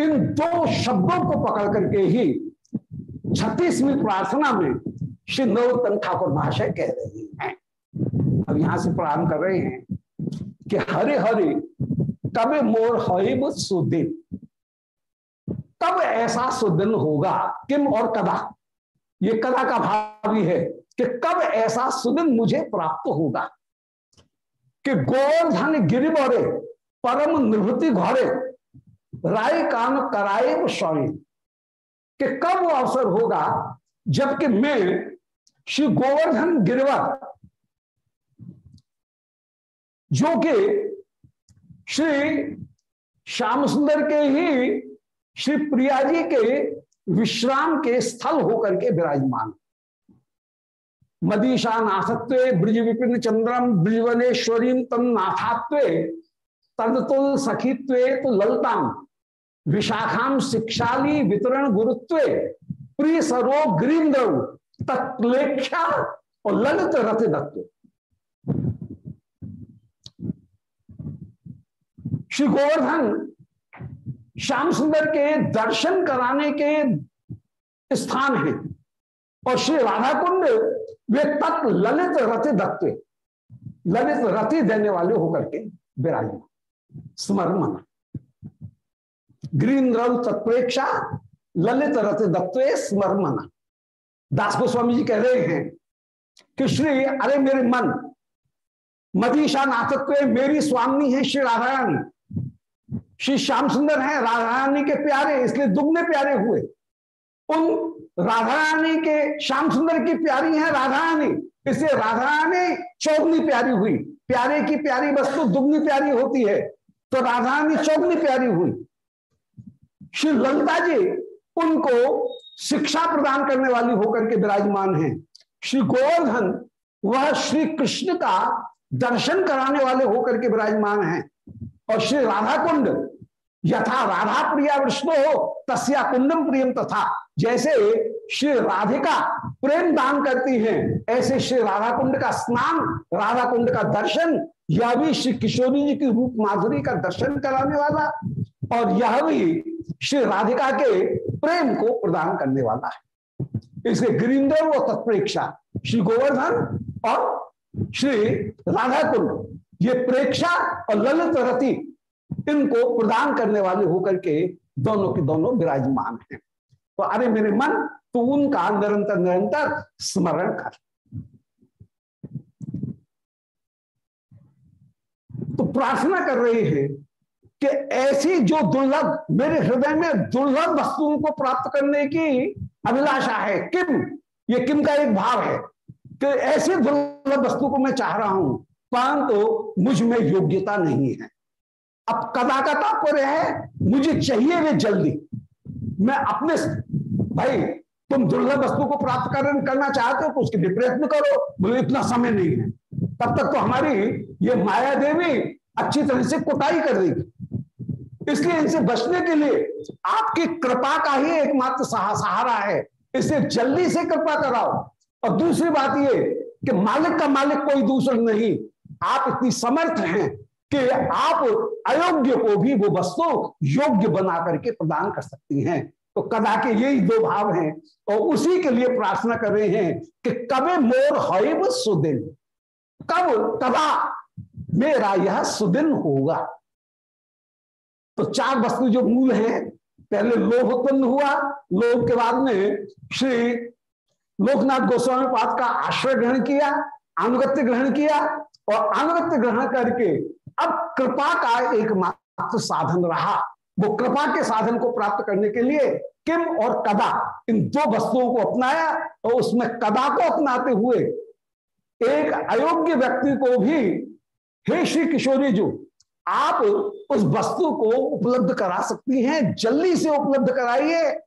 इन दो शब्दों को पकड़ करके ही छत्तीसवीं प्रार्थना में श्री नरोत्तम ठाकुर महाशय कह रहे हैं। अब यहाँ से प्रारंभ कर रहे हैं कि हरे हरे, कब मोर हईब सुदिन। कब ऐसा सुदिन होगा किम और कदा? ये कदा का भाव भी है कि कब ऐसा सुदिन मुझे प्राप्त होगा? कि गोवर्धन गिरिबरे, परम निवृत्ति घरे राय कान कराए स्वयं कि कब वो अवसर होगा? जबकि मैं, श्री गोवर्धन गिरवर, जो कि श्री श्याम सुंदर के ही श्री प्रिया जी के विश्राम के स्थल होकर के विराजमान। मदीशा नाथत्व, ब्रज विपिन चंद्रम, ब्रजवनेश्वरी तम नाथात्व, तदतुल सखीत्व तो ललताम विशाखाम शिक्षाली वितरण गुरुत्व, प्रिय सरो ग्रींद्र तत्लेख्या और ललित रथ दत्त। श्री गोवर्धन श्याम सुंदर के दर्शन कराने के स्थान है। और श्री राधा कुंड वे तत् ललित रति दत्त, ललित रति देने वाले होकर के विराजमान स्मरण ग्रीन रव तत्प्रेक्षा, ललित रथ दत्त, स्मरण मना। दास गोस्वामी जी कह रहे हैं कि श्री, अरे मेरे मन मदीशा नाथत्व मेरी स्वामी है श्री राधा रानी श्री श्याम सुंदर है राधा रानी के प्यारे, इसलिए दुगने प्यारे हुए। उन राधा रानी के, श्याम सुंदर की प्यारी है राधा रानी इसलिए राधा रानी चौगनी प्यारी हुई। प्यारे की प्यारी वस्तु दुगनी प्यारी होती है तो राधा रानी चौगनी प्यारी हुई। श्री ललिता जी उनको शिक्षा प्रदान करने वाली होकर के विराजमान है। श्री गोवर्धन, वह श्री कृष्ण का दर्शन कराने वाले होकर के विराजमान हैं। और श्री राधा कुंड यथा राधा प्रिया विष्णु हो, तस्या कुंडम प्रियम तथा। जैसे श्री राधिका प्रेम दान करती हैं, ऐसे श्री राधा कुंड का स्नान राधा कुंड का दर्शन, यह भी श्री किशोरी जी की रूप माधुरी का दर्शन कराने वाला, और यह भी श्री राधिका के प्रेम को प्रदान करने वाला है। इसके गिरिंदर व तत्प्रेक्षा, श्री गोवर्धन और श्री राधा कुंड ये प्रेक्षा और ललित रति इनको प्रदान करने वाले होकर के दोनों के दोनों विराजमान हैं। तो अरे मेरे मन तो उनका निरंतर निरंतर स्मरण कर। तो प्रार्थना कर रहे हैं कि ऐसी जो दुर्लभ, मेरे हृदय में दुर्लभ वस्तुओं को प्राप्त करने की अभिलाषा है, किम, ये किम का एक भाव है कि ऐसी दुर्लभ वस्तु को मैं चाह रहा हूँ परंतु तो मुझमें योग्यता नहीं है। अब कदा का तात्पर्य है मुझे चाहिए वे जल्दी। मैं अपने भाई तुम दुर्लभ वस्तु को प्राप्त कर, करना चाहते हो तो उसके लिए प्रयत्न करो बोले इतना समय नहीं है। तब तक तो हमारी ये माया देवी अच्छी तरह से कुटाई कर देगी। इसलिए इनसे बचने के लिए आपकी कृपा का ही एकमात्र सहारा है। इसे जल्दी से कृपा कराओ। और दूसरी बात ये कि मालिक का मालिक कोई दूसरा नहीं। आप इतनी समर्थ हैं कि आप अयोग्य को भी वो वस्तु योग्य बना करके प्रदान कर सकती हैं। तो कदा के यही दो भाव हैं। और उसी के लिए प्रार्थना कर रहे हैं कि कबे मोर हैब सुदिन, कब कदा मेरा यह सुदिन होगा। तो चार वस्तु जो मूल है, पहले लोभ उत्पन्न हुआ, लोभ के बाद में श्री लोकनाथ गोस्वामी पाद का आश्रय ग्रहण किया अनुगत्य ग्रहण किया और अनुगत्य ग्रहण करके अब कृपा का एकमात्र साधन रहा। वो कृपा के साधन को प्राप्त करने के लिए किम और कदा, इन दो वस्तुओं को अपनाया और उसमें कदा को अपनाते हुए एक अयोग्य व्यक्ति को भी, हे श्री किशोरी जो, आप उस वस्तु को उपलब्ध करा सकती हैं, जल्दी से उपलब्ध कराइए।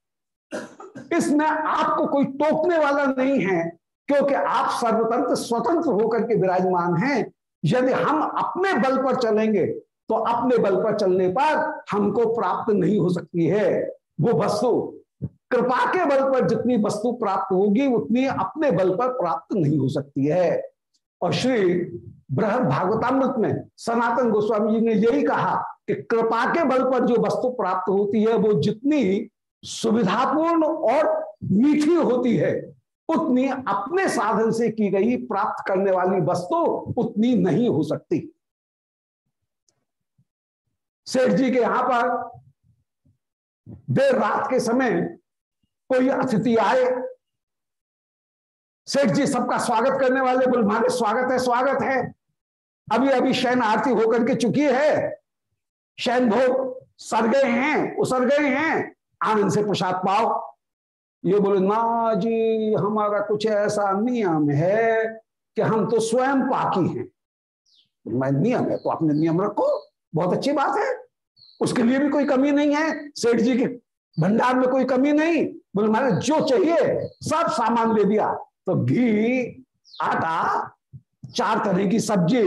इसमें आपको कोई टोकने वाला नहीं है। क्योंकि आप सर्वतंत्र स्वतंत्र होकर के विराजमान हैं। यदि हम अपने बल पर चलेंगे तो अपने बल पर चलने पर हमको प्राप्त नहीं हो सकती है। वो वस्तु, कृपा के बल पर जितनी वस्तु प्राप्त होगी, उतनी अपने बल पर प्राप्त नहीं हो सकती है। और श्री बृहद भागवतामृत में सनातन गोस्वामी जी ने यही कहा कि कृपा के बल पर जो वस्तु प्राप्त होती है, वो जितनी सुविधापूर्ण और मीठी होती है उतनी अपने साधन से की गई प्राप्त करने वाली वस्तु उतनी नहीं हो सकती। सेठ जी के यहाँ पर देर रात के समय कोई अतिथि आए। सेठ जी सबका स्वागत करने वाले बोल मारे स्वागत है स्वागत है। अभी अभी शयन आरती होकर के चुकी है। शयन भोग सर गए हैं, उसर गए हैं। आनंद से प्रसाद पाओ। ये बोले ना जी, हमारा कुछ ऐसा नियम है कि हम तो स्वयं पाकी हैं। मैं नियम है तो आपने नियम रखो। बहुत अच्छी बात है। उसके लिए भी कोई कमी नहीं है। सेठ जी के भंडार में कोई कमी नहीं। बोले मारे जो चाहिए, सब सामान दे दिया। तो घी, आटा, चार तरह की सब्ज़ी,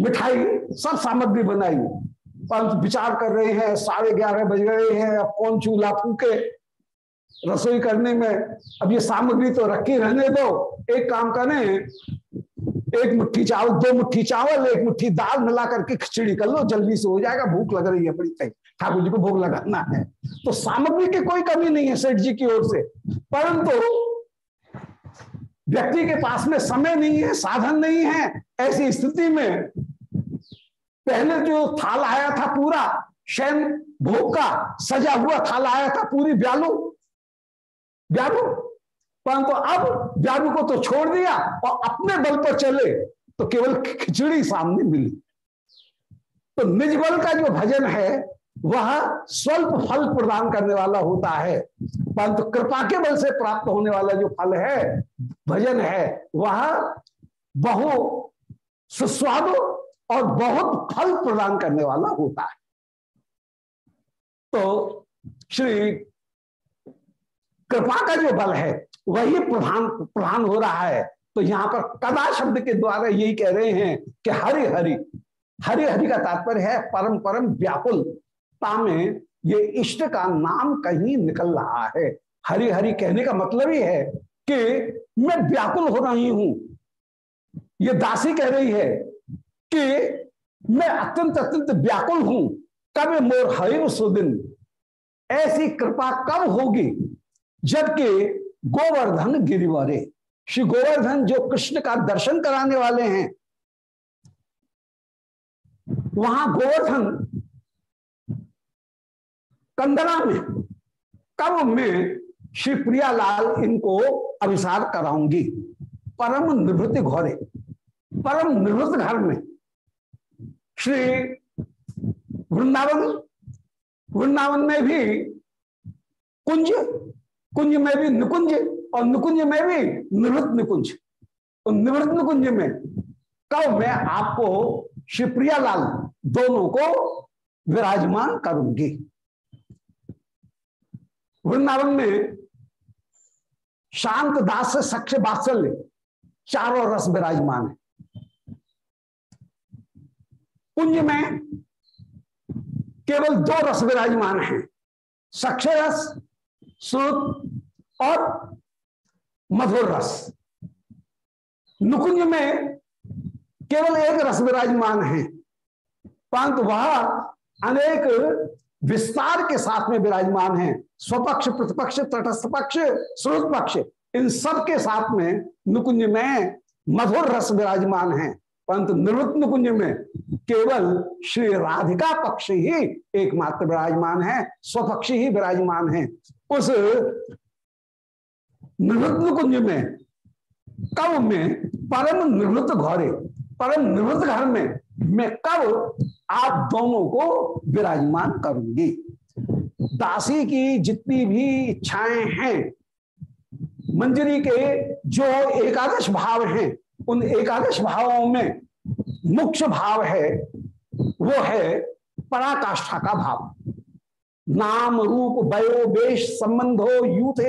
मिठाई, सब सामग्री बनाई। विचार कर रहे हैं, साढ़े ग्यारह बज रहे हैं, अब कौन चूल्हा फूके? रसोई करने में। अब ये सामग्री तो रखी रहने दो। एक काम करें, एक मुट्ठी चावल, दो मुट्ठी चावल, एक मुट्ठी दाल मिला करके खिचड़ी कर लो। जल्दी से हो जाएगा, भूख लग रही है बड़ी तक ठाकुर जी को भूख लगाना है। तो सामग्री की कोई कमी नहीं है सेठ जी की ओर से। परंतु व्यक्ति के पास में समय नहीं है, साधन नहीं है। ऐसी स्थिति में पहले जो थाल आया था पूरा, शैन भोग का सजा हुआ थाल आया था पूरी ब्यालू। ब्यालू परंतु अब ब्यालू को तो छोड़ दिया और अपने बल पर चले तो केवल खिचड़ी सामने मिली। तो निज बल का जो भजन है, वह स्वल्प फल प्रदान करने वाला होता है। परंतु कृपा के बल से प्राप्त होने वाला जो फल है, भजन है, वह बहु सुस्वादु और बहुत फल प्रदान करने वाला होता है। तो श्री कृपा का जो बल है, वही प्रधान प्रधान हो रहा है। तो यहाँ पर कदा शब्द के द्वारा यही कह रहे हैं कि हरि हरि। हरि हरि का तात्पर्य है, परम परम व्याकुल। में ये इष्ट का नाम कहीं निकल रहा है। हरि हरि कहने का मतलब ही है कि मैं व्याकुल हो रही हूँ। ये दासी कह रही है कि मैं अत्यंत अत्यंत व्याकुल हूँ। कब मोर हरिव सुदिन ऐसी कृपा कब होगी? जबकि गोवर्धन गिरिवरे। श्री गोवर्धन जो कृष्ण का दर्शन कराने वाले हैं, वहाँ गोवर्धन कंदरा में, कब में श्री प्रियालाल इनको अभिसार कराऊँगी? परम निवृत्ति घोरे परम निवृत्त घर में। श्री वृंदावन वृंदावन में भी कुंज कुंज में भी निकुंज और निकुंज में भी निवृत्त निकुंज। तो निवृत्त निकुंज में कब मैं आपको श्री प्रियालाल दोनों को विराजमान करूँगी? वृंदावन में शांत दास सक्ष बात्सल्य, चारों रस विराजमान है। कुंज में केवल दो रस विराजमान है सक्ष रस और मधुर रस। नुकुंज में केवल एक रस विराजमान है। परंतु वह अनेक विस्तार के साथ में विराजमान है। स्वपक्ष, प्रतिपक्ष तटस्थ पक्ष श्रुत पक्ष इन सब के साथ में नुकुंज में मधुर रस विराजमान है। परंतु निवृत्त नुकुंज में केवल श्री राधिका पक्ष ही एकमात्र विराजमान है। स्वपक्ष ही विराजमान है। उस निवृत्त कुंज में कब में परम निवृत्त घोरे, परम निवृत्त घर में, मैं कब आप दोनों को विराजमान करूँगी? दासी की जितनी भी इच्छाएँ हैं, मंजरी के जो एकादश भाव हैं, उन एकादश भावों में मुख्य भाव है, वो है पराकाष्ठा का भाव। नाम रूप वयो वेश संबंधो यूथ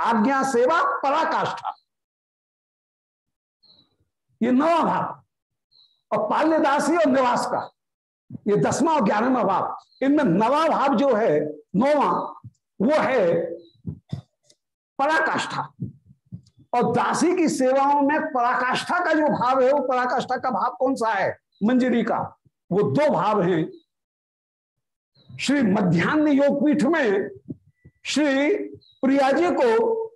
आज्ञा सेवा पराकाष्ठा। ये नवा भाव और पाल्यदासी और निवास का। ये दसवां और ग्यारहवा भाव। इनमें नवा भाव जो है, नौवा, वो है पराकाष्ठा। और दासी की सेवाओं में पराकाष्ठा का जो भाव है, वो पराकाष्ठा का भाव कौन सा है? मंजरी का। वो दो भाव हैं। श्री मध्यान्ह योगपीठ में श्री प्रिया जी को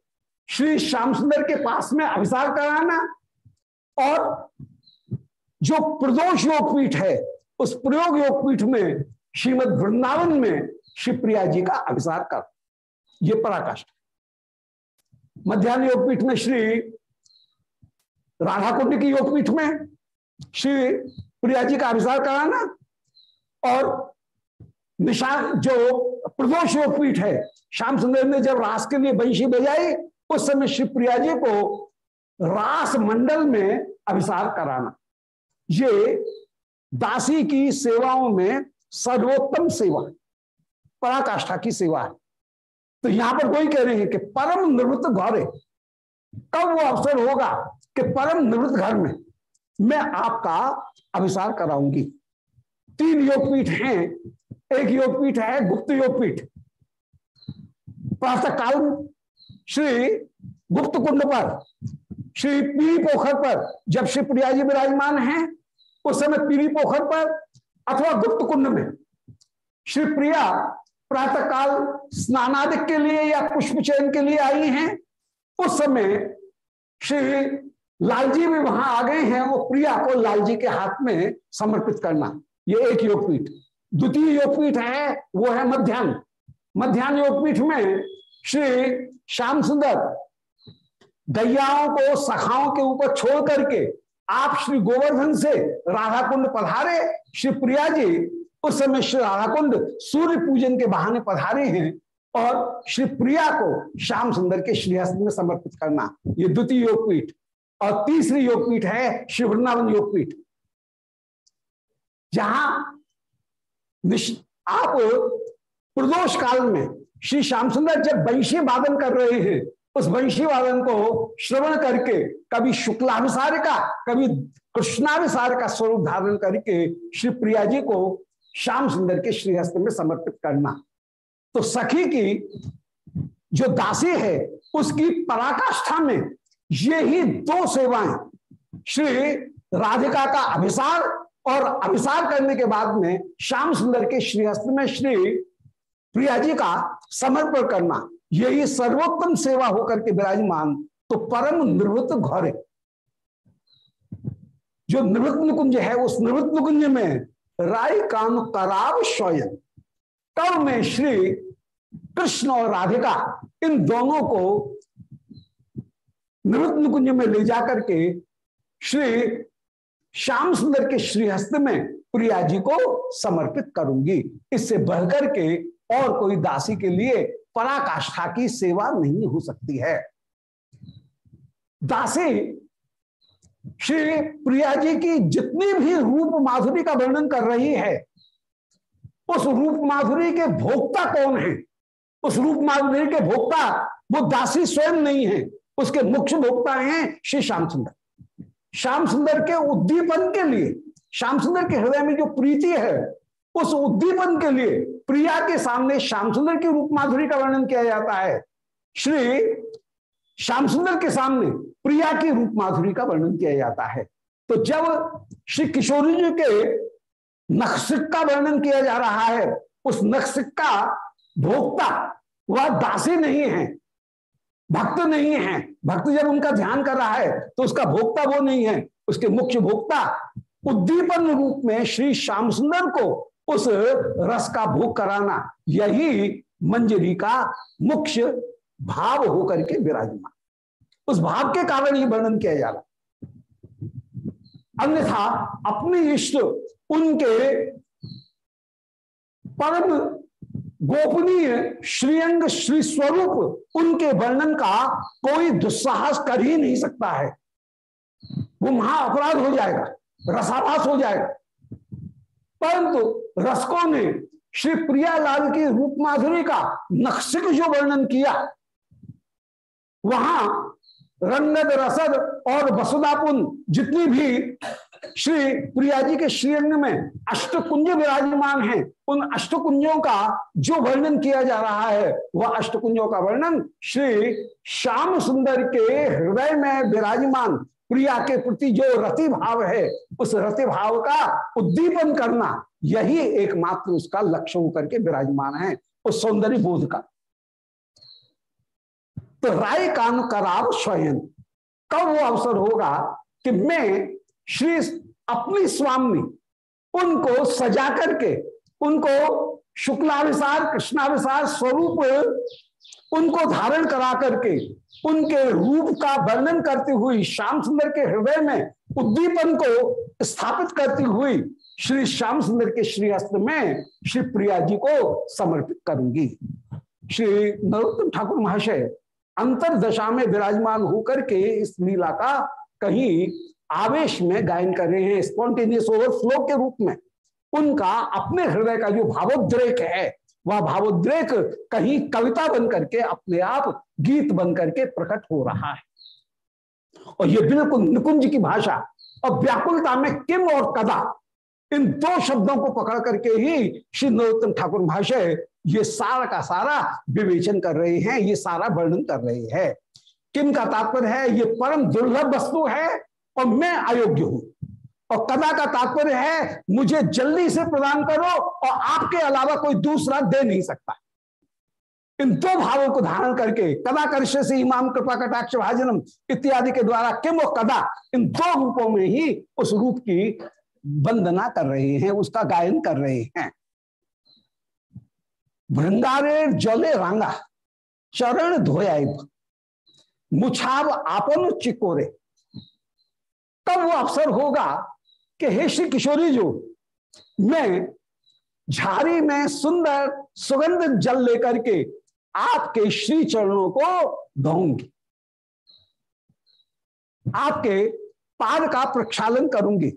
श्री श्याम सुंदर के पास में अभिसार कराना और जो प्रदोष योगपीठ है, उस प्रयोग योगपीठ में श्रीमद वृंदावन में शिवप्रिया जी का अभिसार कर। ये पराकाष्ठ। मध्यान्ह योगपीठ में श्री राधा कुंड की योगपीठ में श्री प्रिया जी का अभिसार कराना और निशान जो प्रदोष योगपीठ है, श्याम सुंदर ने जब रास के लिए बंशी बजाई, उस समय श्री प्रिया जी को रास मंडल में अभिसार कराना। ये दासी की सेवाओं में सर्वोत्तम सेवा, पराकाष्ठा की सेवा है। तो यहाँ पर कोई कह रहे हैं कि परम निवृत्त घर है कब वो अवसर होगा कि परम निवृत्त घर में मैं आपका अभिसार कराऊँगी। तीन योगपीठ हैं एक योगपीठ है, गुप्त योगपीठ प्रातः काल श्री गुप्त कुंड पर, श्री पीरी पोखर पर, जब श्री प्रिया जी विराजमान है, उस समय पीरी पोखर पर अथवा गुप्त कुंड में, श्री प्रिया प्रातः काल स्नानादिक के लिए या पुष्प चयन के लिए आई हैं, उस समय श्री लालजी भी वहाँ आ गए हैं, वो प्रिया को लालजी के हाथ में समर्पित करना, ये एक योगपीठ द्वितीय योगपीठ है, वो है मध्यान्ह। मध्यान्ह योगपीठ में श्री श्याम सुंदर गैयाओं को, सखाओं के ऊपर छोड़ करके आप श्री गोवर्धन से राधा कुंड पधारे। श्री प्रिया जी, उस समय श्री राधा कुंड सूर्य पूजन के बहाने पधारे हैं और श्री प्रिया को श्याम सुंदर के श्रीहस्त में समर्पित करना। ये द्वितीय योगपीठ। और तीसरी योगपीठ है श्री वृंदावन योगपीठ। जहाँ आप प्रदोष काल में श्री श्याम सुंदर जब वंशी वादन कर रहे हैं, उस वंशी वादन को श्रवण करके, कभी शुक्लाभिसार का, कभी कृष्णाभिसार का स्वरूप धारण करके श्री प्रिया जी को श्याम सुंदर के श्रीहस्त में समर्पित करना। तो सखी की जो दासी है, उसकी पराकाष्ठा में ये ही दो सेवाएँ, श्री राधिका का अभिसार और अभिसार करने के बाद में श्याम सुंदर के श्रीहस्त में श्री प्रिया जी का समर्पण करना, यही सर्वोत्तम सेवा होकर के विराजमान तो परम निवृत्त घोरे जो निवृत्त निकुंज है, उस निवृत्त निकुंज में राय काम कराव स्वयं तब में श्री कृष्ण और राधिका, इन दोनों को निवृत्त कुंज में ले जाकर के श्री श्याम सुंदर के श्रीहस्त में प्रिया जी को समर्पित करूँगी। इससे बढ़कर के और कोई दासी के लिए पराकाष्ठा की सेवा नहीं हो सकती है। दासी, श्री प्रिया जी की जितनी भी रूप माधुरी का वर्णन कर रही है, उस रूप माधुरी के भोक्ता कौन है? उस रूप माधुरी के भोक्ता वो दासी स्वयं नहीं है। उसके मुख्य भोक्ता हैं श्री श्याम सुंदर। श्याम सुंदर के उद्दीपन के लिए, श्याम सुंदर के हृदय में जो प्रीति है, उस उद्दीपन के लिए प्रिया के सामने श्याम सुंदर की रूप माधुरी का वर्णन किया जाता है। श्री श्याम सुंदर के सामने प्रिया की रूप माधुरी का वर्णन किया जाता है। तो जब श्री किशोरी जी के नक्सिक का वर्णन किया जा रहा है, उस नक्सिक का भोक्ता वह दासी नहीं है, भक्त नहीं है। भक्त जब उनका ध्यान कर रहा है तो उसका भोक्ता वो नहीं है। उसके मुख्य भोक्ता उद्दीपन रूप में श्री श्याम सुंदर को उस रस का भोग कराना, यही मंजरी का मुख्य भाव होकर के विराजमान। उस भाव के कारण ही वर्णन किया जा रहा अन्यथा अपने इष्ट उनके परम गोपनीय श्रीअंग श्री स्वरूप उनके वर्णन का कोई दुस्साहस कर ही नहीं सकता है। वो महा अपराध हो जाएगा, रसाभास हो जाएगा। परंतु रसकों ने श्री प्रियालाल की रूप माधुरी का नक्सिक जो वर्णन किया, वहाँ रंगद रसद और वसुदापुन जितनी भी श्री प्रिया जी के श्रीअंग में अष्टकुंज विराजमान हैं। उन अष्टकुंजों का जो वर्णन किया जा रहा है, वह अष्टकुंजों का वर्णन श्री श्याम सुंदर के हृदय में विराजमान प्रिया के प्रति जो रति भाव है, उस रति भाव का उद्दीपन करना, यही एकमात्र उसका लक्ष्य होकर के विराजमान है, उस सौंदर्य बोध का। तो राय कान कराव स्वयं। कब वो अवसर होगा कि मैं श्री अपनी स्वामी, उनको सजा करके, उनको शुक्लाविसार, कृष्णाविसार स्वरूप, उनको धारण करा करके, उनके रूप का वर्णन करती हुई, श्याम सुंदर के हृदय में उद्दीपन को स्थापित करती हुई, श्री श्याम सुंदर के श्रीहस्त में श्री प्रिया जी को समर्पित करूँगी। श्री नरोत्तम ठाकुर महाशय अंतर दशा में विराजमान होकर के इस लीला का कहीं आवेश में गायन कर रहे हैं स्पॉन्टेनियस ओवरफ्लो के रूप में। उनका अपने हृदय का जो भावोद्रेक है, वह भावोद्रेक कहीं कविता बन करके, अपने आप गीत बन करके प्रकट हो रहा है। और ये बिल्कुल निकुंज की भाषा और व्याकुलता में किम और कदा, इन दो शब्दों को पकड़ करके ही श्री नरोत्तम ठाकुर भाषा ये सारा का सारा विवेचन कर रहे हैं, ये सारा वर्णन कर रहे हैं। किम का तात्पर्य है, ये परम दुर्लभ वस्तु है और मैं अयोग्य हूँ। और कदा का तात्पर्य है, मुझे जल्दी से प्रदान करो और आपके अलावा कोई दूसरा दे नहीं सकता। इन दो भावों को धारण करके कदा करशे से इमाम, कृपा, कटाक्ष, भाजनम इत्यादि के द्वारा किम और कदा इन दो रूपों में ही उस रूप की वंदना कर रहे हैं, उसका गायन कर रहे हैं। भृंगारे जले रांगा, चरण धोया मुछाव आपन चिकोरे। तब वो अवसर होगा कि, हे श्री किशोरी जो, मैं झाड़ी में सुंदर सुगंध जल लेकर के आपके श्री चरणों को धोऊँगी आपके पाद का प्रक्षालन करूँगी।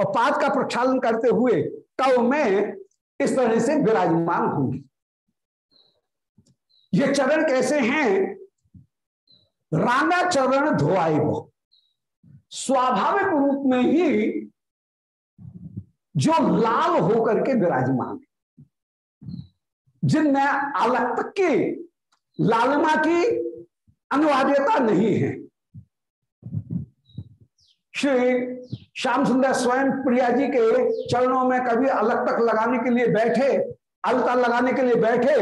और पाद का प्रक्षालन करते हुए कब मैं इस तरह से विराजमान होंगी ये चरण कैसे हैं? रांगा चरण धोआई वो स्वाभाविक रूप में ही जो लाल होकर के विराजमान है, जिनमें अलग तक की लालमा की अनिवार्यता नहीं है। श्री श्याम सुंदर स्वयं प्रिया जी के चरणों में कभी अलग तक लगाने के लिए बैठे, अलता लगाने के लिए बैठे,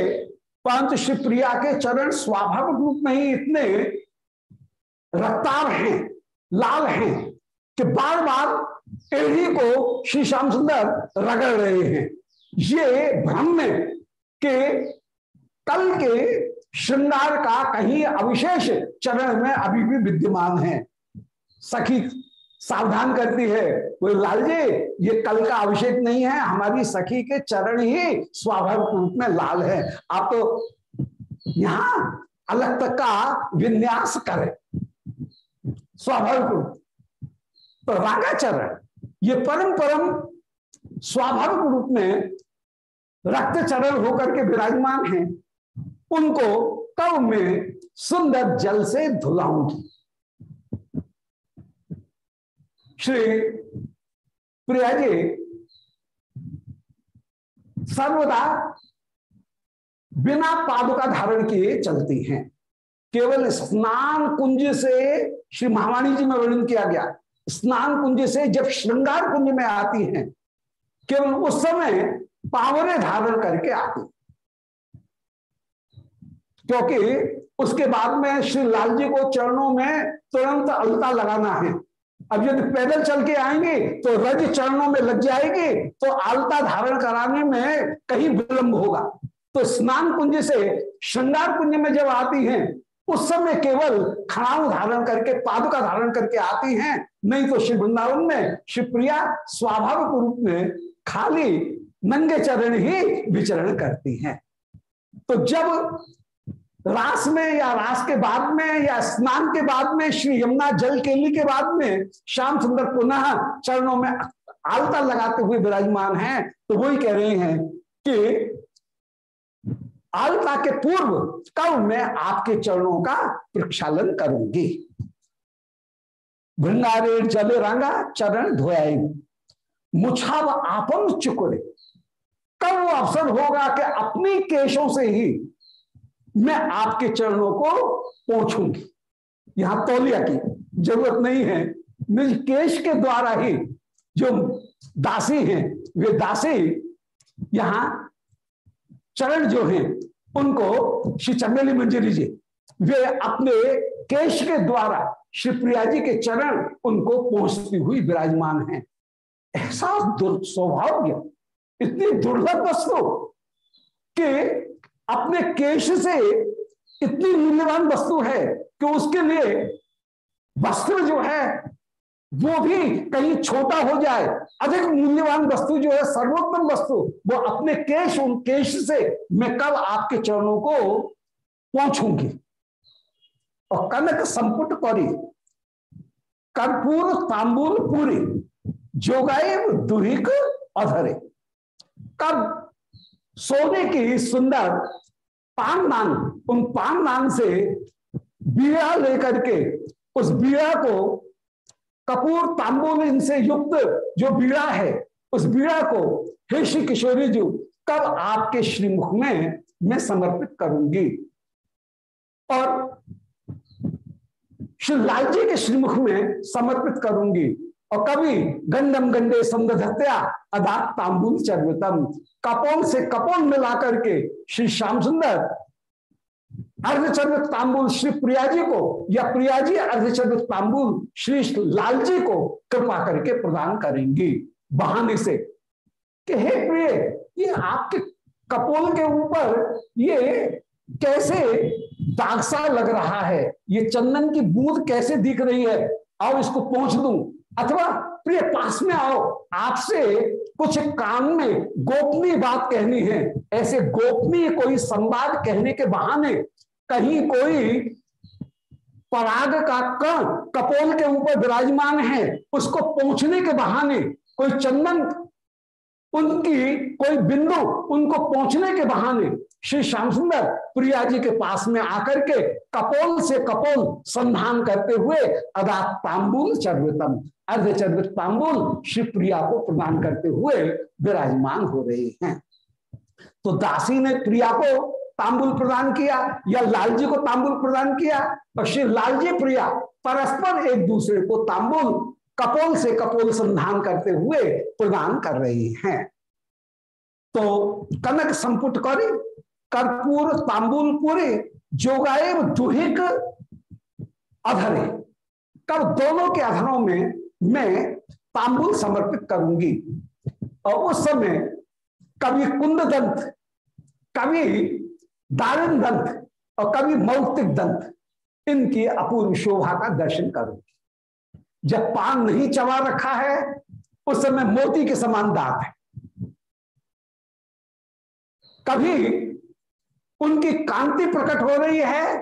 परंतु श्री प्रिया के चरण स्वाभाविक रूप में ही इतने रफ्तार हैं। लाल हैं कि बार बार एड़ी को श्री श्याम सुंदर रगड़ रहे हैं। ये भ्रम में के कल के श्रृंगार का कहीं अविशेष चरण में अभी भी विद्यमान है। सखी, सावधान करती है। बोले लाल जी ये कल का अभिषेक नहीं है, हमारी सखी के चरण ही स्वाभाविक रूप में लाल है। आप तो यहाँ अलग तक का विन्यास करें। स्वाभाविक रूप तो रागाचरण ये परम परम स्वाभाविक रूप में रक्त चरण होकर के विराजमान हैं। उनको कब में सुंदर जल से धुलाऊँगी। श्री प्रिया जी सर्वदा बिना पादुका धारण किए चलती हैं। केवल स्नान कुंज से श्री महावाणी जी में वर्णन किया गया। स्नान कुंज से जब श्रृंगार कुंज में आती हैं, केवल उस समय पावरे धारण करके आती। क्योंकि उसके बाद में श्री लाल जी को चरणों में तुरंत अलता लगाना है। अब यदि पैदल चल के आएँगे तो रज चरणों में लग जाएगी तो आलता धारण कराने में कहीं विलंब होगा। तो स्नान कुंज से श्रृंगार कुंज में जब आती हैं उस समय केवल खड़ाऊ धारण करके, पादुका धारण करके आती हैं, नहीं तो श्री वृंदावन में शिवप्रिया स्वाभाविक रूप में खाली नंगे चरण ही विचरण करती हैं। तो जब रास में या रास के बाद में या स्नान के बाद में, श्री यमुना जल केली के बाद में श्याम सुंदर पुनः चरणों में आलता लगाते हुए विराजमान हैं तो वही कह रहे हैं कि आलता के पूर्व कब मैं आपके चरणों का प्रक्षालन करूँगी। भृंगारे जले रंगा चरण धोयाई। मुछाव आपन चुकुरे कब वो अवसर होगा कि अपने केशों से ही मैं आपके चरणों को पहुंचूँगी यहाँ तौलिया की ज़रूरत नहीं है। निज केश के द्वारा ही जो दासी हैं, वे दासी यहाँ चरण जो हैं, उनको श्री चमेली मंजरी जी, वे अपने केश के द्वारा श्री प्रिया जी के चरण उनको पहुँचती हुई विराजमान हैं। ऐसा सौभाग्य, इतनी दुर्लभ वस्तु कि अपने केश से इतनी मूल्यवान वस्तु है कि उसके लिए वस्त्र जो है वो भी कहीं छोटा हो जाए, अधिक मूल्यवान वस्तु जो है, सर्वोत्तम वस्तु, वो अपने केश, उन केश से मैं कब आपके चरणों को पहुंचूँगी। और कनक संपुट करी, कर्पूर तांबूल पूरी जोगाए दुहिक अधरे। कब सोने की सुंदर पान नान उन पान नान से बीड़ा लेकर के, उस बीड़ा को कपूर तांबूल इनसे युक्त जो बीड़ा है, उस बीड़ा को, हे श्री किशोरी जी कब आपके श्रीमुख में मैं समर्पित करूँगी। और श्री लाल जी के श्रीमुख में समर्पित करूँगी। और कभी गंडम गंडे संगधत्या अदात तांबुल चर्वितम। कपोल से कपोल मिला करके श्री श्याम सुंदर अर्धचंद्र तांबुल श्री प्रिया जी को, या प्रिया जी अर्धचंद्र तांबुल श्री लाल जी को कृपा करके प्रदान करेंगी। बहाने से। कि हे प्रिय, ये आपके कपोल के ऊपर ये कैसे दागसा लग रहा है? ये चंदन की बूंद कैसे दिख रही है? आओ इसको पहुँच दू। अथवा, प्रिय, पास में आओ। आपसे कुछ काम में गोपनीय बात कहनी है। ऐसे गोपनीय कोई संवाद कहने के बहाने कहीं कोई पराग का कण कपोल के ऊपर विराजमान है, उसको पहुँचने के बहाने कोई चंदन, उनकी कोई बिंदु उनको पहुँचने के बहाने श्री श्याम सुंदर प्रिया जी के पास में आकर के कपोल से कपोल संधान करते हुए अदा तांबुल चर्वितम अर्ध चर्वित तांबुल श्री प्रिया को प्रदान करते हुए विराजमान हो रहे हैं। तो दासी ने प्रिया को तांबुल प्रदान किया या लाल जी को तांबुल प्रदान किया? और श्री लाल जी प्रिया परस्पर एक दूसरे को तांबुल, कपोल से कपोल संधान करते हुए प्रदान कर रही हैं। तो कनक संपुट करी, कर्पूर तांबुल पूरे जोगाए दुहिक अधरे। कब दोनों के अधरों में मैं तांबुल समर्पित करूँगी। और उस समय कभी कुंद दंत कभी दारुण दंत और कभी मौक्तिक दंत इनकी अपूर्व शोभा का दर्शन करूँगी जब पान नहीं चबा रखा है, उस समय मोती के समान दांत है। कभी उनकी कांति प्रकट हो रही है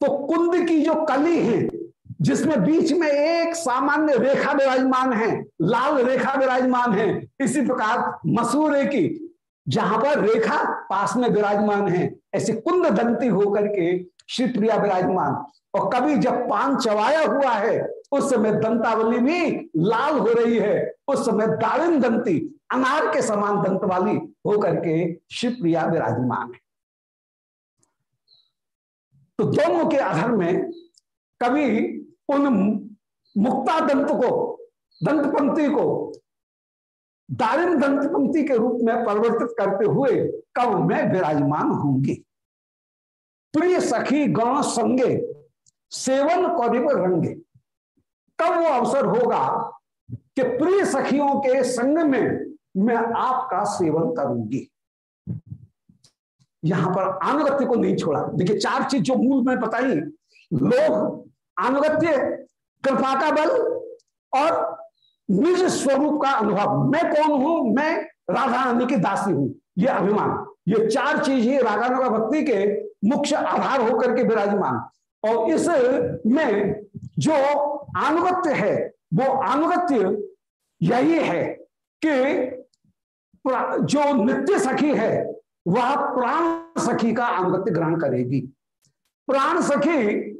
तो कुंद की जो कली है, जिसमें बीच में एक सामान्य रेखा विराजमान है, लाल रेखा विराजमान है, इसी प्रकार मसूरे की जहाँ पर रेखा पास में विराजमान है ऐसे कुंद दंती होकर के श्री प्रिया विराजमान। और कभी जब पान चवाया हुआ है, उस समय दंतावली भी लाल हो रही है। उस समय दारिन दंती, अनार के समान दंत वाली होकर के शिवप्रिया विराजमान है। तो दोनों के आधार में कभी उन मुक्ता दंत को दंत पंक्ति को दारिम दंत पंक्ति के रूप में परिवर्तित करते हुए कब मैं विराजमान होंगी। प्रिय सखी, गण संगे, सेवन कौरिब रंगे। तब वो अवसर होगा कि प्रिय सखियों के संग में मैं आपका सेवन करूँगी। यहाँ पर अनुगत्य को नहीं छोड़ा। देखिए, चार चीज़ जो मूल में बताई लोग अनुगत्य कृपा का बल और निज स्वरूप का अनुभव। मैं कौन हूँ? मैं राधा रानी की दासी हूँ। ये अभिमान। ये चार चीज़ ही रागानुगा भक्ति के मुख्य आधार होकर के विराजमान। और इस में जो अनुगत्य है, वो अनुगत्य यही है कि जो नित्य सखी है, वह प्राण सखी का अनुगत्य ग्रहण करेगी। प्राण सखी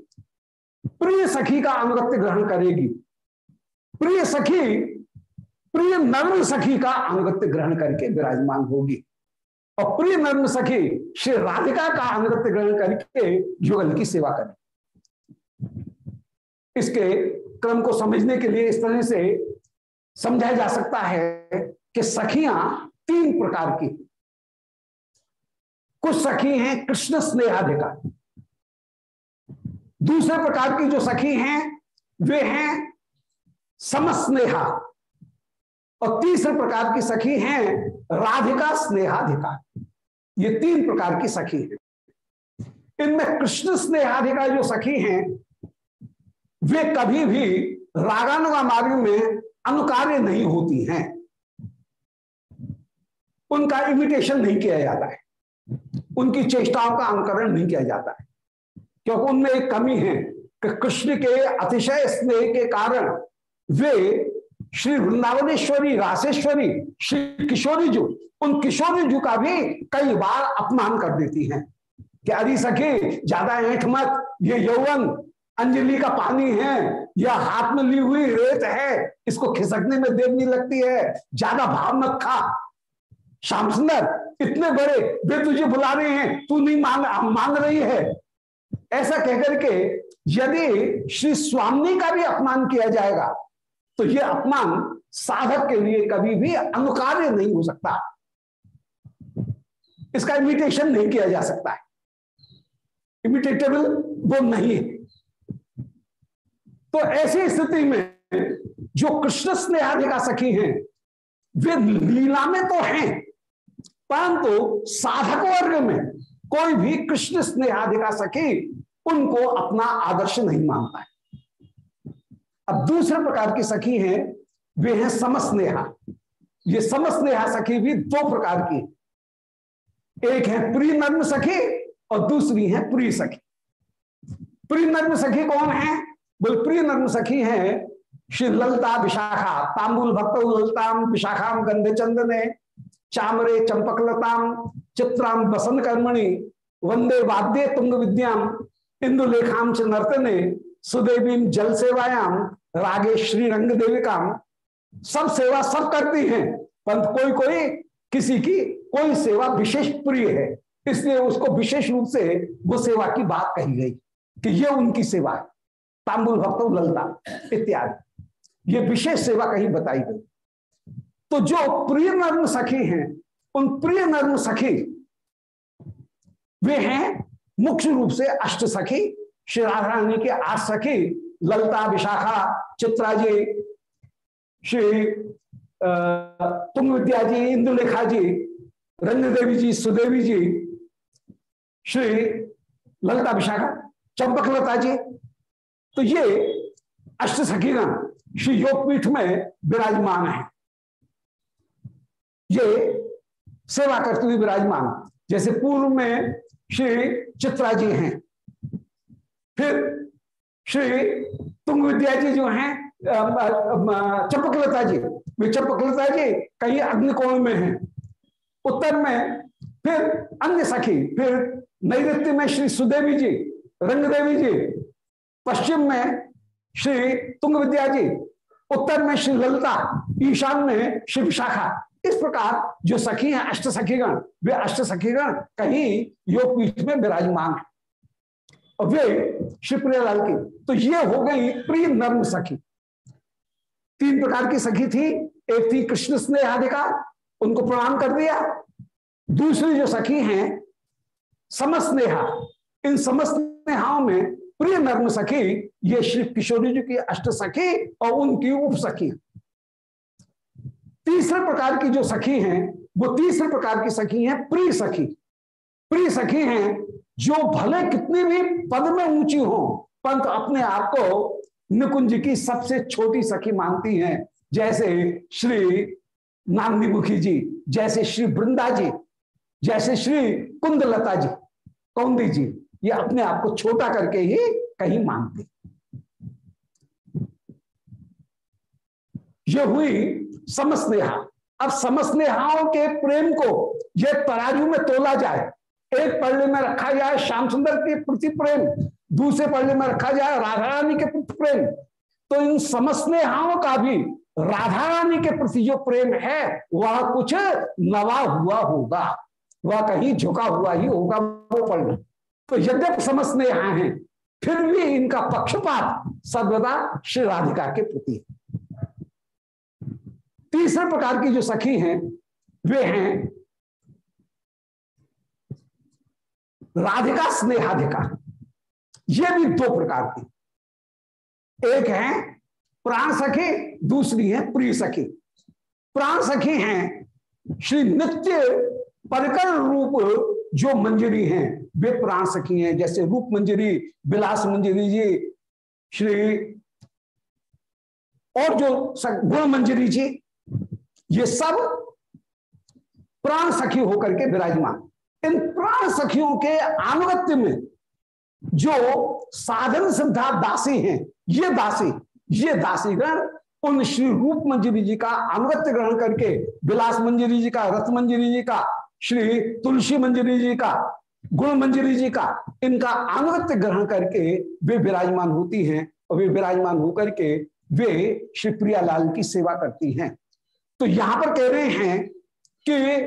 प्रिय सखी का अनुगत्य ग्रहण करेगी। प्रिय सखी, प्रिय नर्म सखी का अनुगत्य ग्रहण करके विराजमान होगी। और प्रिय नर्म सखी श्री राधिका का अनुगत्य ग्रहण करके युगल की सेवा करें। इसके क्रम को समझने के लिए इस तरह से समझाया जा सकता है कि सखियाँ तीन प्रकार की कुछ सखी हैं कृष्ण स्नेहाधिका दूसरे प्रकार की जो सखी हैं, वे हैं समस्नेहा। और तीसरे प्रकार की सखी हैं राधिका स्नेहाधिका। ये तीन प्रकार की सखी हैं। इनमें कृष्ण स्नेहाधिका जो सखी हैं, वे कभी भी रागानुगा मार्ग में अनुकार्य नहीं होती हैं। उनका इमिटेशन नहीं किया जाता है। उनकी चेष्टाओं का अनुकरण नहीं किया जाता है। क्योंकि उनमें एक कमी है कि कृष्ण के अतिशय स्नेह के कारण वे श्री वृंदावनेश्वरी रासेश्वरी श्री किशोरी जी, उन किशोरी जी का भी कई बार अपमान कर देती हैं। कि अरे सखी, ज़्यादा ऐठ मत, ये यौवन, अंजलि का पानी है, या हाथ में ली हुई रेत है, इसको खिसकने में देर नहीं लगती है, ज़्यादा भाव मत खा। श्याम सुंदर, इतने बड़े वे तुझे बुला रहे हैं, तू नहीं मान मान रही है। ऐसा कहकर के यदि श्री स्वामी का भी अपमान किया जाएगा तो यह अपमान साधक के लिए कभी भी अनुकार्य नहीं हो सकता। इसका इमिटेशन नहीं किया जा सकता है। इमिटेटेबल वो नहीं है। तो ऐसी स्थिति में जो कृष्ण स्नेहाधिका सखी हैं, वे लीला में तो हैं, परंतु तो साधक वर्ग में कोई भी कृष्ण स्नेहाधिका सखी उनको अपना आदर्श नहीं मानता है। अब दूसरे प्रकार की सखी हैं, वे हैं समस्नेहा। ये समस्नेहा सखी भी दो प्रकार की एक है प्रिय नर्म सखी और दूसरी है प्रिय सखी। प्रिय नर्म सखी कौन है? बोल प्रिय नर्म सखी है श्री ललता विशाखा। तांबुल भक्त ललताम विशाखाम गंधे चंदने, चामरे चंपकलताम, चित्राम बसंत कर्मणि, वंदे वाद्य तुंग विद्याम इंदुलेखाम च नर्तने सुदेवी जल सेवायाम रागे श्री रंग देविकाम सब सेवा सब करती हैं, परंतु कोई कोई किसी की कोई सेवा विशेष प्रिय है, इसलिए उसको विशेष रूप से वो सेवा की बात कही गई, कि ये उनकी सेवा है, तांबुल भक्त, ललता, इत्यादि। ये विशेष सेवा कहीं बताई गई। तो जो प्रिय नर्म सखी हैं, उन प्रिय नर्म सखी, वे हैं मुख्य रूप से अष्ट सखी श्री राधा रानी के आठ सखी ललता विशाखा चित्रा जी श्री तुंग विद्या जी, इंदुलेखा जी रंग देवी जी, सुदेवी जी, श्री ललता विशाखा चंपक लता जी। तो ये अष्ट सखीगण श्री योगपीठ में विराजमान है। ये सेवा करते हुए विराजमान, जैसे पूर्व में श्री चित्रा जी हैं। फिर श्री तुंग विद्या जी जो हैं चपकलता जी, वे चपकलता जी कहीं अग्निकोण में हैं। उत्तर में फिर अन्य सखी, फिर नैत्य में श्री सुदेवी जी, रंगदेवी जी, पश्चिम में श्री तुंग विद्या जी, उत्तर में श्री ललिता, ईशान में श्री विशाखा। इस प्रकार जो सखी हैं, अष्ट सखीगण, वे अष्ट सखीगण कहीं योग पीठ में विराजमान है। और वे श्री की। तो ये हो गई प्रिय नर्म सखी। तीन प्रकार की सखी थी। एक थी कृष्ण स्नेहाधिका उनको प्रणाम कर दिया। दूसरी जो सखी हैं, समस्नेहा। इन समस्नेहाओं में प्रिय नर्म सखी, ये श्री किशोरी जी की अष्ट सखी और उनकी उप सखी। तीसरे प्रकार की जो सखी हैं, वो तीसरे प्रकार की सखी हैं प्रिय सखी। प्रिय सखी हैं जो भले कितनी भी पद में ऊँची हो, पंत अपने आप को निकुंज की सबसे छोटी सखी मानती हैं। जैसे श्री नामनी मुखी जी, जैसे श्री वृंदा जी, जैसे श्री कुंदलता जी, कौंदी जी, ये अपने आप को छोटा करके ही कहीं मानते। ये हुई समस्नेहा। अब समस्नेहाओं के प्रेम को ये तराजू में तोला जाए एक पल्ले में रखा जाए श्याम सुंदर के प्रति प्रेम, दूसरे पल्ले में रखा जाए राधा रानी के प्रति प्रेम। तो इन समस्नेहाओं का भी राधा रानी के प्रति जो प्रेम है, वह कुछ नवा हुआ होगा, वह कहीं झुका हुआ ही होगा वो पढ़ना तो यद्यप समस्नेहा है, फिर भी इनका पक्षपात सर्वदा श्री राधिका के प्रति तीसरे प्रकार की जो सखी हैं, वे हैं राधिका, स्नेहाधिका। ये भी दो प्रकार की। एक है प्राण सखी, दूसरी है प्रिय सखी। प्राण सखी हैं श्री नित्य परकर रूप जो मंजरी हैं। वे प्राण सखी हैं, जैसे रूप मंजरी, विलास मंजरी जी, श्री और जो गुण मंजरी जी, ये सब प्राण सखी होकर के विराजमान। इन प्राण सखियों के अनुगत्य में जो साधन सिद्धा दासी हैं, ये दासी, ये दासीगण उन श्री रूप मंजरी जी का अनुगत्य ग्रहण करके, विलास मंजरी जी का, रथ मंजरी जी का, श्री तुलसी मंजरी जी का, गुण मंजरी जी का, इनका अनुगत्य ग्रहण करके वे विराजमान होती हैं और वे विराजमान होकर के वे श्री प्रियालाल की सेवा करती हैं। तो यहाँ पर कह रहे हैं कि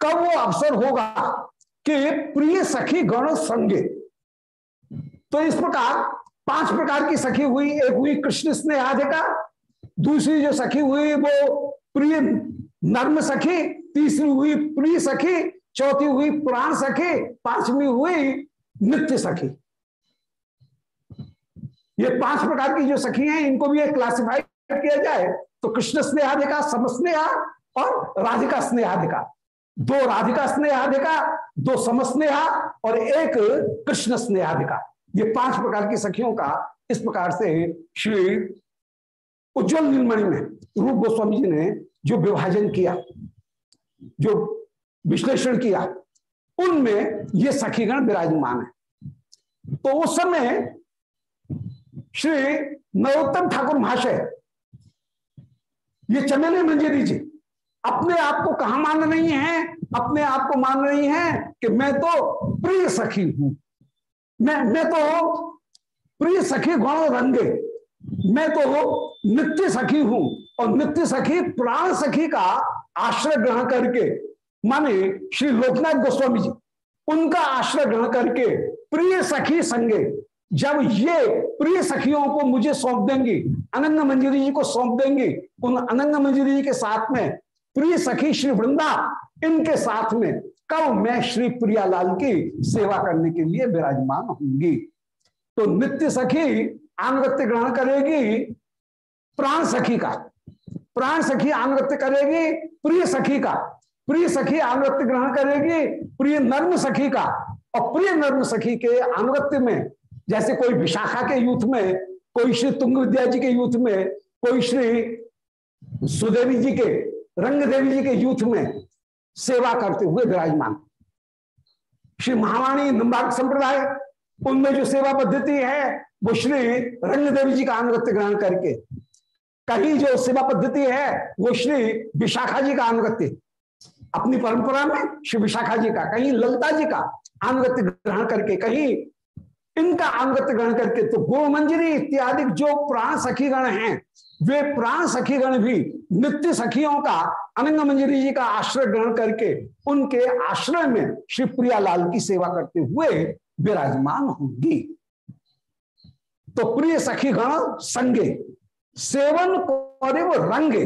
कब वो अवसर होगा? कि प्रिय सखी गण संगे। तो इस प्रकार पाँच प्रकार की सखी हुई, एक हुई कृष्ण स्नेहाधिका, दूसरी जो सखी हुई वो प्रिय नर्म सखी, तीसरी हुई प्रिय सखी, चौथी हुई पुराण सखी, पांचवी हुई नित्य सखी। ये पाँच प्रकार की जो सखी हैं, इनको भी क्लासिफाई किया जाए तो कृष्ण स्नेहाधिका, समस्नेहा और राधिका स्नेहाधिका। दो राधिका स्नेहाधिका, दो समस्नेहा और एक कृष्ण स्नेहाधिका। ये पाँच प्रकार की सखियों का इस प्रकार से श्री उज्जवल नीलमणि में रूप गोस्वामी जी ने जो विभाजन किया, जो विश्लेषण किया, उनमें ये सखीगण विराजमान है। तो उस समय श्री नरोत्तम ठाकुर महाशय, ये चमेली मंजरी जी अपने आप को कहा मान रही हैं? अपने आप को मान रही हैं कि मैं तो प्रिय सखी हूँ। मैं मैं तो प्रिय सखी गौण रंगे। मैं तो नित्य सखी हूँ और नित्य सखी प्राण सखी का आश्रय ग्रहण करके, माने श्री लोकनाथ गोस्वामी जी, उनका आश्रय ग्रहण करके प्रिय सखी संगे, जब ये प्रिय सखियों को मुझे सौंप देंगी अनंग मंजरी जी को सौंप देंगी, उन अनंग मंजरी जी के साथ में प्रिय सखी श्री वृंदा, इनके साथ में कब मैं श्री प्रियालाल की सेवा करने के लिए विराजमान होंगी तो नित्य सखी आनुगत्य ग्रहण करेगी प्राण सखी का। प्राण सखी आनुगत्य करेगी प्रिय सखी का। प्रिय सखी अनुगत्य ग्रहण करेगी प्रिय नर्म सखी का। और प्रिय नर्म सखी के अनुगत्य में, जैसे कोई विशाखा के यूथ में, कोई श्री तुंग विद्या जी के यूथ में, कोई श्री सुदेवी जी के रंग देवी जी के यूथ में सेवा करते हुए विराजमान। श्री महावाणी नंबाक संप्रदाय, उनमें जो सेवा पद्धति है, वो श्री रंग देवी जी का अनुगत्य ग्रहण करके, कहीं जो सेवा पद्धति है, वो श्री विशाखा जी का अनुगत्य, अपनी परंपरा में श्री विशाखा जी का, कहीं ललिता जी का अनुगत्य ग्रहण करके, कहीं इनका अंगत ग्रहण करके तो गो मंजरी इत्यादि जो प्राण सखीगण हैं, वे प्राण सखीगण भी नित्य सखियों का, अनंग मंजरी जी का आश्रय ग्रहण करके, उनके आश्रय में श्री प्रियालाल की सेवा करते हुए विराजमान होंगी। तो प्रिय सखी गण संगे, सेवन कौरिव रंगे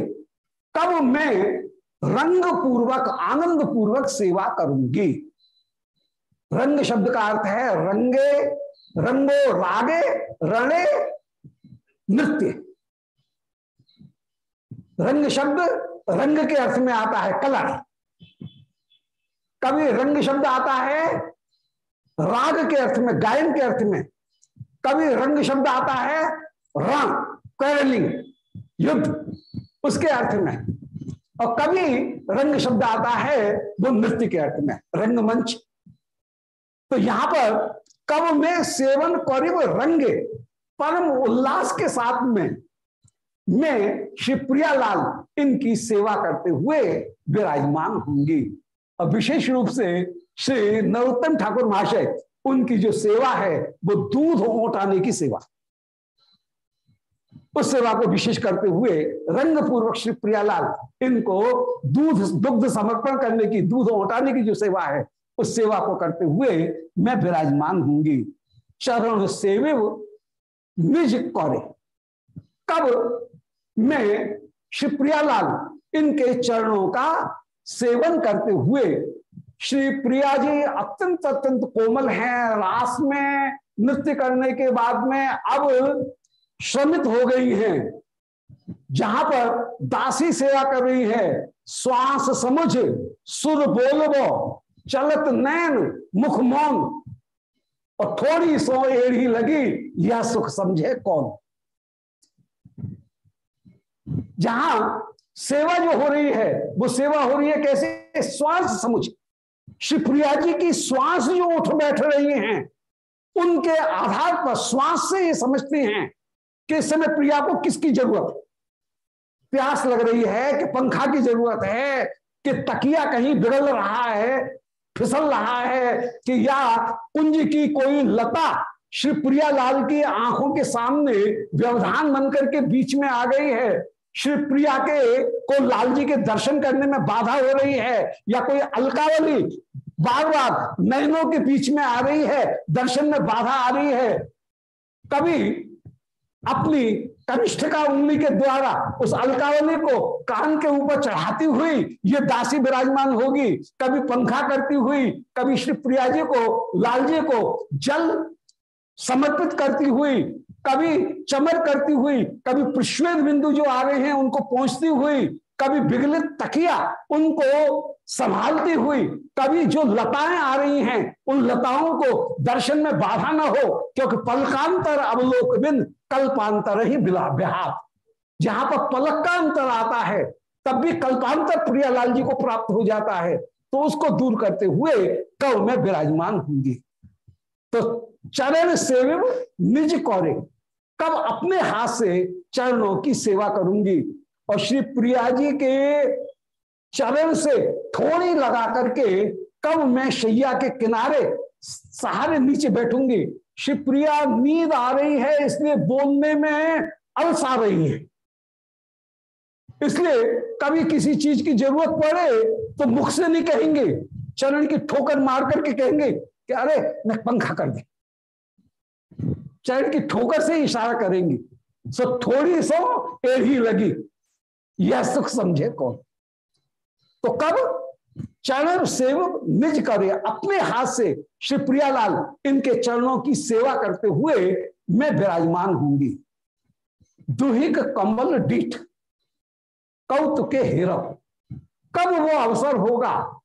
कब मैं रंग पूर्वक आनंद पूर्वक सेवा करूँगी। रंग शब्द का अर्थ है, रंगे रंगो रागे, रणे, नृत्य। रंग शब्द रंग के अर्थ में आता है कलर। कभी रंग शब्द आता है राग के अर्थ में, गायन के अर्थ में। कभी रंग शब्द आता है रण कैरलिंग, युद्ध, उसके अर्थ में। और कभी रंग शब्द आता है वो नृत्य के अर्थ में, रंगमंच। तो यहाँ पर कब में सेवन करीब रंगे परम उल्लास के साथ में, मैं श्री प्रियालाल इनकी सेवा करते हुए विराजमान होंगी। और विशेष रूप से श्री नरोत्तम ठाकुर महाशय, उनकी जो सेवा है, वो दूध ओटाने की सेवा। उस सेवा को विशेष करते हुए रंग पूर्वक श्री प्रियालाल इनको दूध, दुग्ध समर्पण करने की, दूध ओटाने की जो सेवा है उस सेवा को करते हुए मैं विराजमान होंगी चरण सेवे निज कौरे। कब मैं श्री इनके चरणों का सेवन करते हुए, श्री प्रिया जी अत्यंत अत्यंत कोमल हैं, रास में नृत्य करने के बाद में अब श्रमित हो गई हैं। जहाँ पर दासी सेवा कर रही है, श्वास समझ, सुर बोलबो चलत नैन मुख मौन और थोड़ी सो एड़ी लगी यह सुख समझे कौन? जहाँ सेवा जो हो रही है, वो सेवा हो रही है कैसे? श्वास समुच श्री प्रिया जी की श्वास जो उठ बैठ रही हैं, उनके आधार पर श्वास से ये समझते हैं कि इस समय प्रिया को किसकी ज़रूरत प्यास लग रही है कि पंखा की ज़रूरत है, कि तकिया कहीं बिगड़ रहा है फिसल रहा है कि या कुंज की कोई लता श्री प्रिया लाल की आँखों के सामने व्यवधान बनकर के बीच में आ गई है। श्री प्रिया के, को लाल जी के दर्शन करने में बाधा हो रही है या कोई अलकावली बार बार नयनों के बीच में आ रही है, दर्शन में बाधा आ रही है। कभी अपनी कनिष्ठ का उंगली के द्वारा उस अलकावली को कान के ऊपर चढ़ाती हुई ये दासी विराजमान होगी। कभी पंखा करती हुई, कभी श्री प्रिया जी को लाल जी को जल समर्पित करती हुई, कभी चमर करती हुई, कभी प्रश्वेद बिंदु जो आ रहे हैं उनको पहुँचती हुई कभी विगलित तकिया उनको संभालती हुई, कभी जो लताएँ आ रही हैं, उन लताओं को दर्शन में बाधा न हो, क्योंकि पलकांतर अवलोक बिंद कल्पांतर ही बिला बिहार जहाँ पर पलक का अंतर आता है, तब भी कल्पांतर प्रियालाल जी को प्राप्त हो जाता है तो उसको दूर करते हुए कव में विराजमान होंगी। तो चरण सेव निज कौरे, कब अपने हाथ से चरणों की सेवा करूँगी और श्री प्रिया जी के चरण से थोड़ी लगा करके कब मैं शैया के किनारे सहारे नीचे बैठूँगी? श्री प्रिया, नींद आ रही है, इसलिए बोलने में अलस आ रही है। इसलिए कभी किसी चीज़ की ज़रूरत पड़े तो मुख से नहीं कहेंगे, चरण की ठोकर मार करके कहेंगे कि अरे, मैं पंखा कर दे। चरण की ठोकर से इशारा करेंगी। सो थोड़ी सो एड़ी लगी। यह सुख समझे कौन? तो कब? चरण सेवक निज करे। अपने हाथ से श्री प्रियालाल इनके चरणों की सेवा करते हुए मैं विराजमान होंगी। दुहिक कमल डीठ कौत के हेरव। कब वो अवसर होगा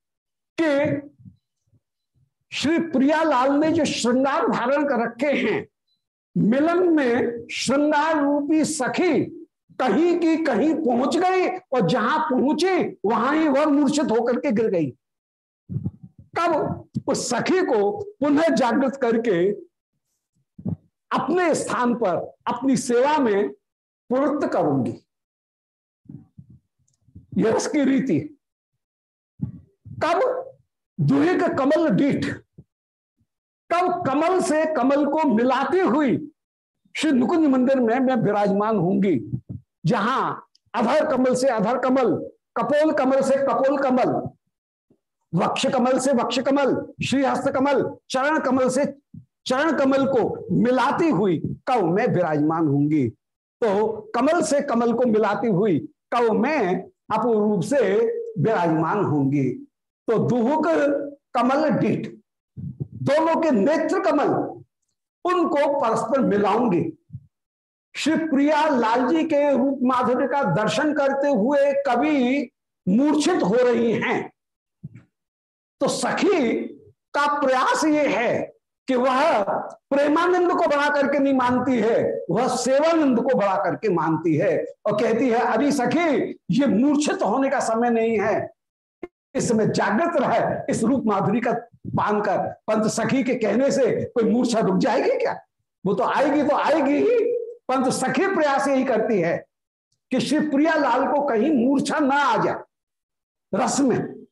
कि श्री प्रियालाल ने जो श्रृंगार धारण कर रखे हैं, मिलन में श्रृंगार रूपी सखी कहीं की कहीं पहुँच गई और जहाँ पहुँची, वहाँ ही वह मूर्छित होकर के गिर गई। तब उस सखी को पुनः जागृत करके अपने स्थान पर, अपनी सेवा में प्रवृत्त करूँगी। यह की रीति। कब दुहे के कमल डीठ। कब कमल से कमल को मिलाती हुई श्री नुकुंज मंदिर में मैं विराजमान होंगी। जहाँ अधर कमल से अधर कमल, कपोल कमल से कपोल कमल, वक्ष कमल से वक्ष कमल, श्रीहस्त कमल, चरण कमल से चरण कमल को मिलाती हुई कव में विराजमान होंगी। तो कमल से कमल को मिलाती हुई कव में अपूर्व रूप से विराजमान होंगी। तो दुहुक कमल डीठ, दोनों के नेत्र कमल, उनको परस्पर मिलाऊँगी। श्री प्रिया लाल जी के रूप माधुर्य का दर्शन करते हुए कभी मूर्छित हो रही हैं। तो सखी का प्रयास ये है कि वह प्रेमानंद को बढ़ा करके नहीं मानती है, वह सेवानंद को बढ़ा करके मानती है और कहती है अरे सखी, ये मूर्छित होने का समय नहीं है। इस समय जागृत रहे, इस रूप माधुरी का पान कर। पंत सखी के कहने से कोई मूर्छा रुक जाएगी क्या? वो तो आएगी तो आएगी ही। पंत सखी प्रयास यही करती है कि श्री प्रिया लाल को कहीं मूर्छा ना आ जाए, रस में।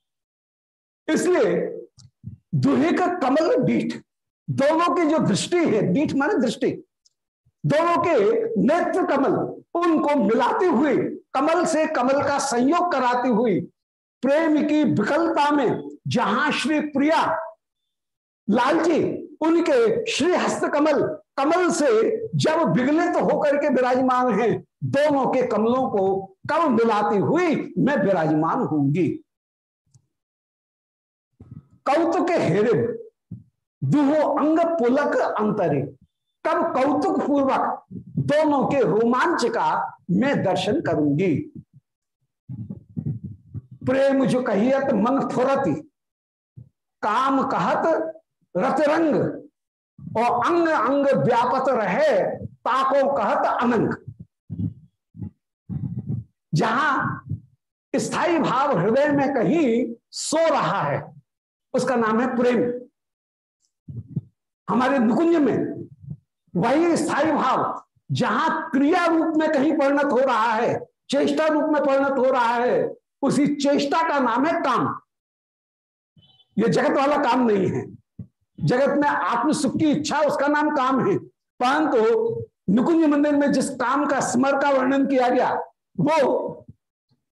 इसलिए दुहे का कमल डीठ, दोनों की जो दृष्टि है, डीठ माने दृष्टि, दोनों के नेत्र कमल, उनको मिलाती हुई, कमल से कमल का संयोग कराती हुई, प्रेम की विकलता में जहाँ श्री प्रिया, लाल जी, उनके श्री हस्त कमल कमल से जब विगलित तो होकर के विराजमान है, दोनों के कमलों को कम मिलाती हुई मैं विराजमान होंगी कौतुक हेरे दुहो अंग पुलक अंतरे। कब कौतुक पूर्वक दोनों के रोमांच का मैं दर्शन करूँगी। प्रेम जो कहियत मन फुरती काम कहत रतरंग। और अंग अंग व्यापत रहे ताको कहत अनंग। जहाँ स्थायी भाव हृदय में कहीं सो रहा है, उसका नाम है प्रेम। हमारे नुकुंज में वही स्थायी भाव, जहाँ क्रिया रूप में कहीं परिणत हो रहा है, चेष्टा रूप में परिणत हो रहा है, उसी चेष्टा का नाम है काम। यह जगत वाला काम नहीं है। जगत में आत्म सुख की इच्छा, उसका नाम काम है। परंतु नुकुंज मंदिर में जिस काम का स्मर का वर्णन किया गया, वो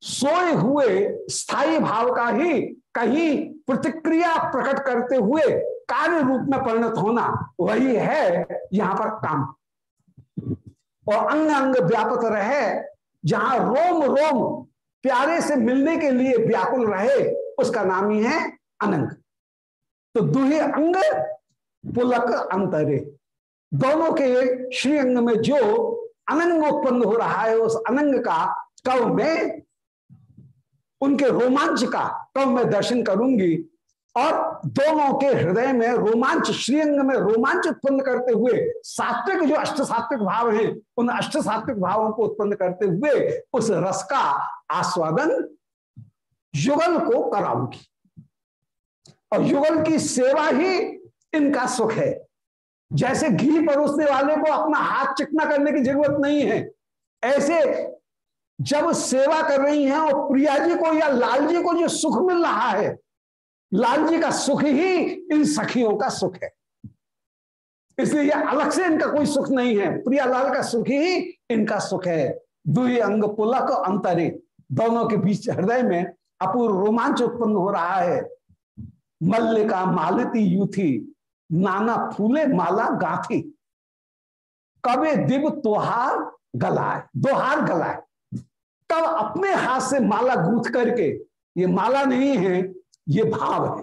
सोए हुए स्थायी भाव का ही कहीं प्रतिक्रिया प्रकट करते हुए कार्य रूप में परिणत होना, वही है यहाँ पर काम। और अंग अंग व्यापक रहे, जहाँ रोम रोम प्यारे से मिलने के लिए व्याकुल रहे, उसका नाम ही है अनंग। तो दुहे अंग, पुलक, अंतरे। दोनों के श्री अंग में जो अनंग उत्पन्न हो रहा है, उस अनंग का कव में, उनके रोमांच का कव में दर्शन करूँगी। और दोनों के हृदय में रोमांच श्रीअंग में रोमांच उत्पन्न करते हुए, सात्विक जो अष्ट सात्विक भाव है, उन अष्ट सात्विक भावों को उत्पन्न करते हुए, उस रस का आस्वादन युगल को कराऊँगी। और युगल की सेवा ही इनका सुख है। जैसे घी परोसने वाले को अपना हाथ चिकना करने की ज़रूरत नहीं है, ऐसे जब सेवा कर रही हैं और प्रिया जी को या लाल जी को जो सुख मिल रहा है, लाल जी का सुख ही इन सखियों का सुख है। इसलिए यह अलग से इनका कोई सुख नहीं है, प्रिया लाल का सुख ही इनका सुख है। दुई अंग पुलक अंतरे, दोनों के बीच हृदय में अपूर्व रोमांच उत्पन्न हो रहा है। मल्लिका मालती यूथी, नाना फूले माला गाथी। कबे दिव तोहार गलाए, दोहार गलाए। तब अपने हाथ से माला गूथ करके, ये माला नहीं है, ये भाव है।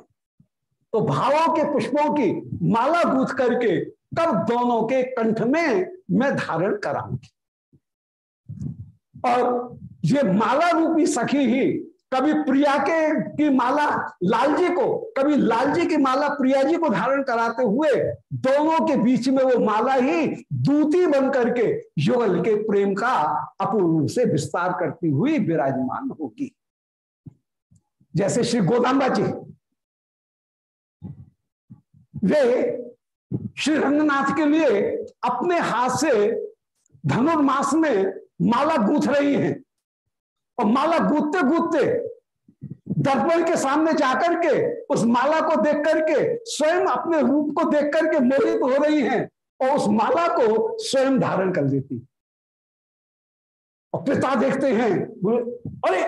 तो भावों के पुष्पों की माला गूथ करके, तब दोनों के कंठ में मैं धारण कराऊँगी। और ये माला रूपी सखी ही कभी प्रिया के की माला लाल जी को, कभी लाल जी की माला प्रिया जी को धारण कराते हुए दोनों के बीच में वो माला ही दूती बन करके युगल के प्रेम का अपूर्व से विस्तार करती हुई विराजमान होगी। जैसे श्री गोदाम्बा जी, वे श्री रंगनाथ के लिए अपने हाथ से धनुर्मास में माला गूंथ रही हैं। और माला गूंथते गूंथते दर्पण के सामने जाकर के, उस माला को देख करके, स्वयं अपने रूप को देख करके मोहित हो रही हैं और उस माला को स्वयं धारण कर लेती और पिता देखते हैं अरे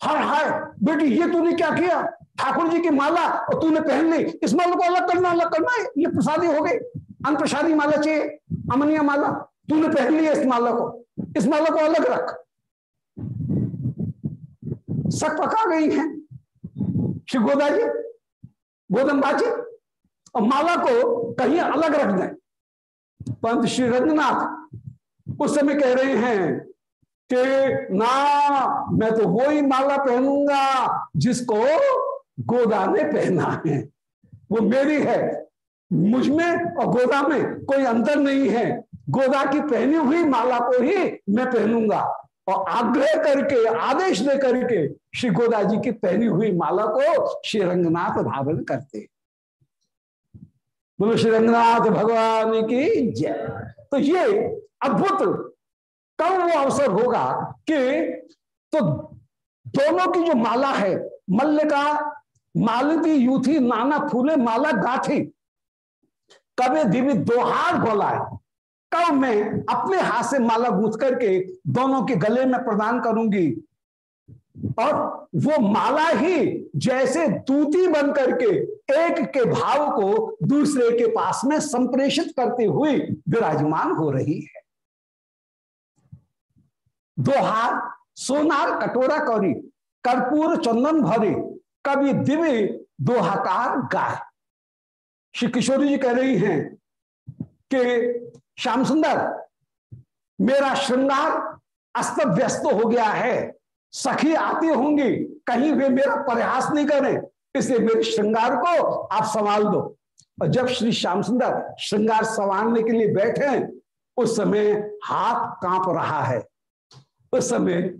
हर हाय, बेटी, ये तूने क्या किया? ठाकुर जी की माला और तूने पहन ली। इस माला को अलग करना अलग करना है ये प्रसादी हो गई। अन प्रसादी माला चाहिए, अमनिया माला। तूने पहन लिया इस माला को। इस माला को अलग रख। सक पका गई है। श्री गोदा जी गोदम्बा जी और माला को कहीं अलग रख दें। पंत श्री रंगनाथ उस समय कह रहे हैं कि, ना, मैं तो वो ही माला पहनूँगा जिसको गोदा ने पहना है। वो मेरी है। मुझमें और गोदा में कोई अंतर नहीं है। गोदा की पहनी हुई माला को ही मैं पहनूँगा। और आग्रह करके, आदेश दे करके श्री गोदा जी की पहनी हुई माला को श्री रंगनाथ धारण करते बोलो, श्री रंगनाथ भगवान की जय। तो ये अद्भुत कब वो अवसर होगा कि तो दोनों की जो माला है, मल्लिका, मालती, यूथी, नाना फूले, माला गाठी, कभी दिव्य दोहार बोला कब मैं अपने हाथ से माला गूंथ करके दोनों के गले में प्रदान करूँगी? और वो माला ही जैसे दूती बन करके एक के भाव को दूसरे के पास में संप्रेषित करते हुए विराजमान हो रही है। दोहार, सोनार, कटोरा कौरी, कर्पूर, चंदन भरे कभी दिव्य दोहाकार गाय। श्री किशोरी जी कह रही हैं कि श्याम सुंदर, मेरा श्रृंगार अस्त व्यस्त हो गया है। सखी आती होंगी, कहीं वे मेरा प्रयास नहीं करें। इसलिए मेरे श्रृंगार को आप संभाल दो। और जब श्री श्याम सुंदर श्रृंगार संभालने के लिए बैठे उस समय हाथ काँप रहा है। उस समय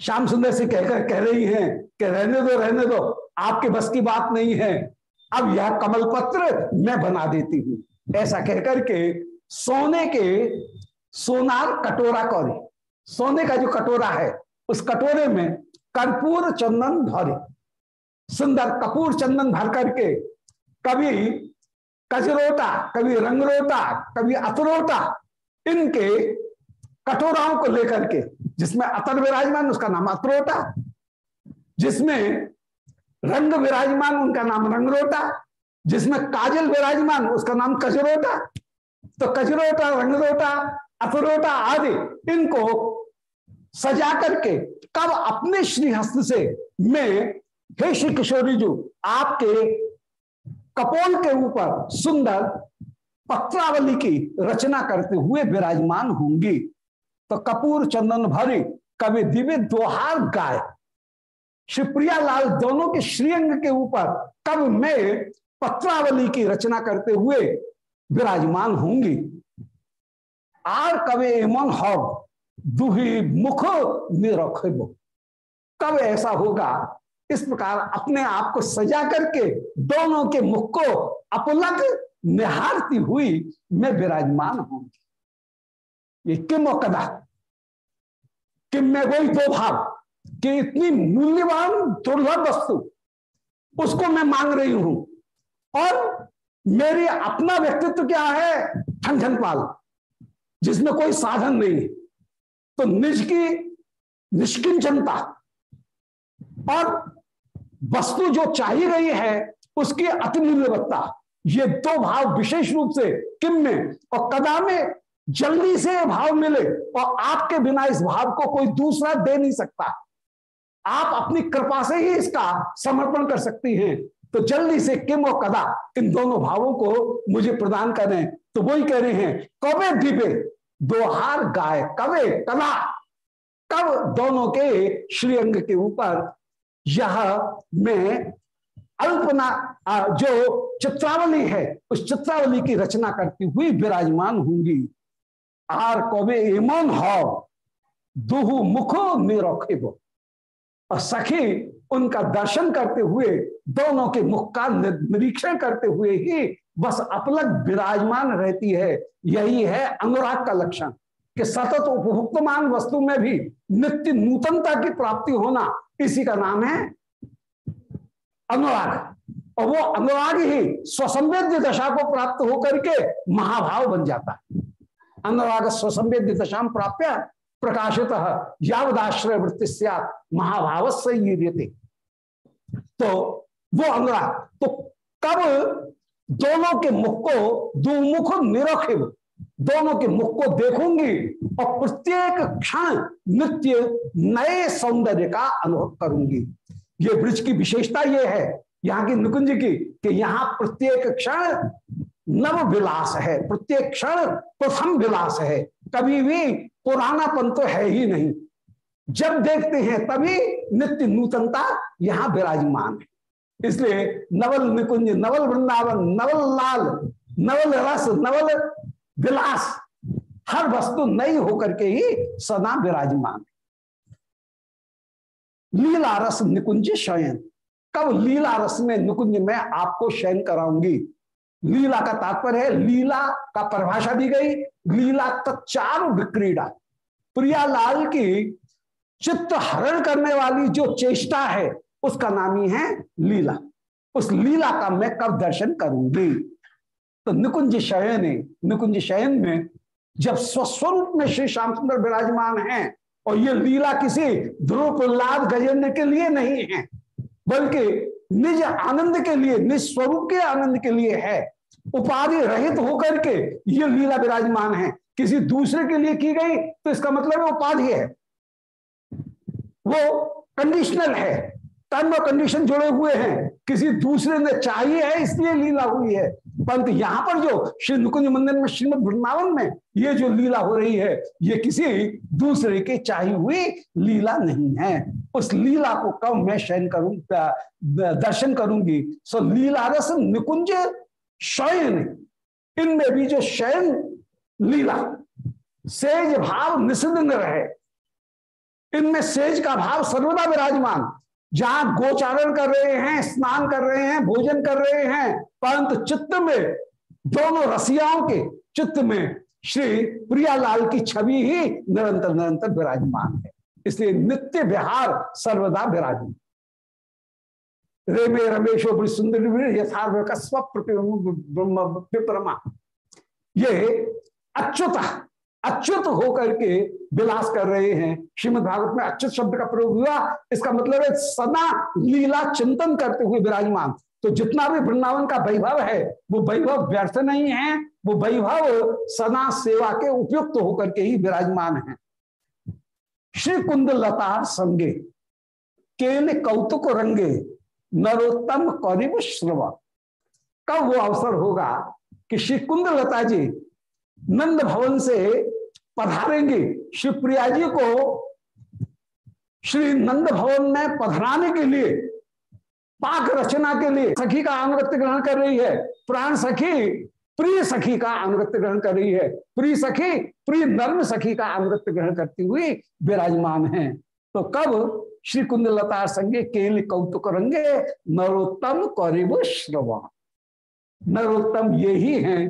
श्याम सुंदर से कहकर कह रही हैं कि रहने दो रहने दो, आपके बस की बात नहीं है। अब यह कमल पत्र मैं बना देती हूँ। ऐसा कहकर के सोने के सोनार कटोरा कौरी। सोने का जो कटोरा है, उस कटोरे में कर्पूर चंदन भरे। सुंदर कपूर चंदन भर करके कभी कजरोटा, कभी रंगरोटा, कभी अतरोटा इनके कटोराओं को लेकर के, जिसमें अतर विराजमान उसका नाम अतरोटा जिसमें रंग विराजमान उनका नाम रंगरोटा, जिसमें काजल विराजमान उसका नाम कजरोटा तो कचरोटा रंगरोटा अफरोटा आदि, इनको सजा करके कब अपने श्री हस्त से मैं, हे श्री किशोरी जी, आपके कपोल के ऊपर सुंदर पत्रावली की रचना करते हुए विराजमान होंगी तो कपूर चंदन भरी कवि दिव्य दोहार गाय शिवप्रिया लाल दोनों के श्रीअंग के ऊपर कब मैं पत्रावली की रचना करते हुए विराजमान होंगी। आर कवे एमन हो, दुही मुख निरखब कब ऐसा होगा, इस प्रकार अपने आप को सजा करके दोनों के मुख को अपलग निहारती हुई मैं विराजमान होंगी ये किम कदा? किम में वही दो भाव? कि इतनी मूल्यवान दुर्लभ वस्तु, उसको मैं मांग रही हूँ। और मेरी अपना व्यक्तित्व क्या है? ठन जिसमें कोई साधन नहीं। तो निज की निष्किंचनता और वस्तु जो चाहिए गई है, उसकी अति मूल्यवत्ता ये दो भाव विशेष रूप से किम में और कदा में जल्दी से भाव मिले और आपके बिना इस भाव को कोई दूसरा दे नहीं सकता। आप अपनी कृपा से ही इसका समर्पण कर सकती हैं। तो जल्दी से किम और कदा इन दोनों भावों को मुझे प्रदान करें। तो वही कह रहे हैं कबे दीपे दोहार गाय, कवे कदा कब दोनों के श्रीअंग के ऊपर यह मैं अल्पना जो चित्रावली है, उस चित्रावली की रचना करती हुई विराजमान होंगी। आर कबे एमन हो दुहु मुखो निरखे और सखी उनका दर्शन करते हुए, दोनों के मुख का निरीक्षण करते हुए ही बस अपलग विराजमान रहती है। यही है अनुराग का लक्षण कि सतत उपभुक्तमान वस्तु में भी नित्य नूतनता की प्राप्ति होना इसी का नाम है अनुराग। और वो अनुराग ही स्वसंवेद्य दशा को प्राप्त होकर के महाभाव बन जाता है। अनुराग स्वसंवेद्य दशा प्राप्त प्रकाशित यावदाश्रय वृत्ति महाभाव से तो वो अनुराग तो कब दोनों के मुख को दुमुख निरखिव दोनों के मुख को देखूँगी और प्रत्येक क्षण नित्य नए सौंदर्य का अनुभव करूँगी। ये ब्रिज की विशेषता ये है, यहाँ की निकुंज की, कि यहाँ प्रत्येक क्षण नव विलास है, प्रत्येक क्षण प्रथम विलास है। कभी भी पुरानापन तो है ही नहीं। जब देखते हैं तभी नित्य नूतनता यहाँ विराजमान है। इसलिए नवल निकुंज, नवल वृंदावन, नवल लाल, नवल रस, नवल विलास, हर वस्तु नई होकर के ही सदा विराजमान है। लीला रस निकुंज शयन। कब लीला रस में निकुंज में आपको शयन कराऊँगी? लीला का तात्पर्य है, लीला का परिभाषा दी गई, लीला तत्चार विक्रीड़ा। प्रियालाल की चित्त हरण करने वाली जो चेष्टा है, उसका नाम ही है लीला। उस लीला का मैं कब दर्शन करूँगी? तो निकुंज शयन निकुंज शयन में जब स्वस्वरूप में श्री श्याम सुंदर विराजमान है, और ये लीला किसी ध्रुव प्रहलाद गजेंद्र के लिए नहीं है, बल्कि निज आनंद के लिए, निज स्वरूप के आनंद के लिए है, उपाधि रहित होकर के ये लीला विराजमान है। किसी दूसरे के लिए की गई तो इसका मतलब उपाधि है। वो कंडीशनल है। टर्म और कंडीशन जुड़े हुए हैं। किसी दूसरे ने चाहिए है, इसलिए लीला हुई है। परंतु यहाँ पर जो श्री नुकुंज मंदिर में, श्रीमद वृंदावन में ये जो लीला हो रही है, ये किसी दूसरे के चाहिए हुई लीला नहीं है। उस लीला को कब मैं शयन करूँ दर्शन करूँगी? सो लीला रस निकुंज शयन। इनमें भी जो शयन लीला, सेज भाव निषिद्ध रहे। इनमें सेज का भाव सर्वदा विराजमान। जहाँ गोचारण कर रहे हैं, स्नान कर रहे हैं, भोजन कर रहे हैं, परंतु चित्त में, दोनों रसियाओं के चित्त में श्री प्रियालाल की छवि ही निरंतर निरंतर विराजमान है। इसलिए नित्य विहार सर्वदा विराजमान। रेमे रमेशो सुंदर यथार्थ विप्रमा ये अच्युत अच्युत होकर के विलास कर रहे हैं। श्रीमद भागवत में अच्युत शब्द का प्रयोग हुआ। इसका मतलब है, सदा लीला चिंतन करते हुए विराजमान। तो जितना भी वृंदावन का वैभव है, वो वैभव व्यर्थ नहीं है। वो वैभव सदा सेवा के उपयुक्त होकर के ही विराजमान है। श्री कुंद लता संगे, केन कौतुक रंगे, नरोत्तम कौरिब श्रवा कब वो अवसर होगा कि श्री कुंद लता जी नंद भवन से पधारेंगे। शिवप्रिया जी को श्री नंद भवन में पधराने के लिए, पाक रचना के लिए सखी का अनुगत्य ग्रहण कर रही है। प्राण सखी, प्रिय सखी का अनुगत्य ग्रहण कर रही है। प्रिय सखी, प्रिय नर्म सखी का अनुगत्य ग्रहण करती हुई विराजमान है। तो कब? श्री कुंदलता संगे केल कौतुक रंगे, नरोत्तम कौरिव श्रवा नरोत्तम ये ही है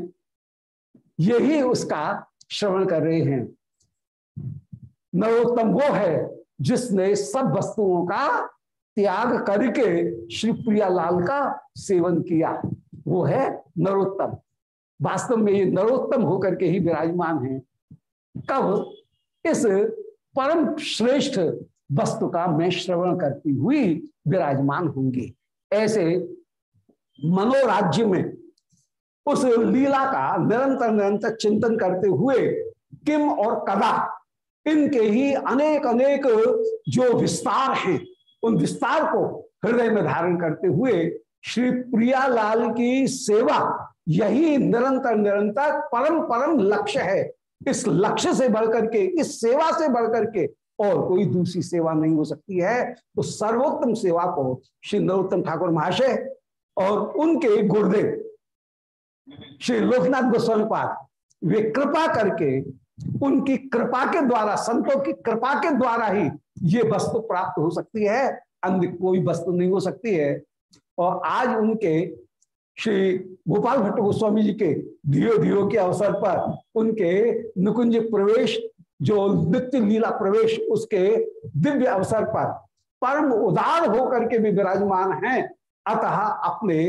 यही उसका श्रवण कर रहे हैं। नरोत्तम वो है जिसने सब वस्तुओं का त्याग करके श्री प्रियालाल का सेवन किया। वो है नरोत्तम। वास्तव में ये नरोत्तम होकर के ही विराजमान है। कब इस परम श्रेष्ठ वस्तु का मैं श्रवण करती हुई विराजमान होंगी। ऐसे मनोराज्य में उस लीला का निरंतर निरंतर चिंतन करते हुए किम और कदा, इनके ही अनेक अनेक जो विस्तार हैं, उन विस्तार को हृदय में धारण करते हुए श्री प्रियालाल की सेवा, यही निरंतर निरंतर परम परम लक्ष्य है। इस लक्ष्य से बढ़कर के, इस सेवा से बढ़कर के और कोई दूसरी सेवा नहीं हो सकती है। तो सर्वोत्तम सेवा को श्री नरोत्तम ठाकुर महाशय और उनके गुरुदेव श्री लोकनाथ गोस्वामी पाद, वे कृपा करके उनकी कृपा के द्वारा, संतों की कृपा के द्वारा ही ये वस्तु प्राप्त हो सकती है, अन्य कोई वस्तु नहीं हो सकती है। और आज उनके श्री गोपाल भट्ट गोस्वामी जी के धियो धियो के अवसर पर उनके निकुंज प्रवेश, जो नित्य लीला प्रवेश, उसके दिव्य अवसर पर परम उदार होकर के भी विराजमान हैं। अतः अपने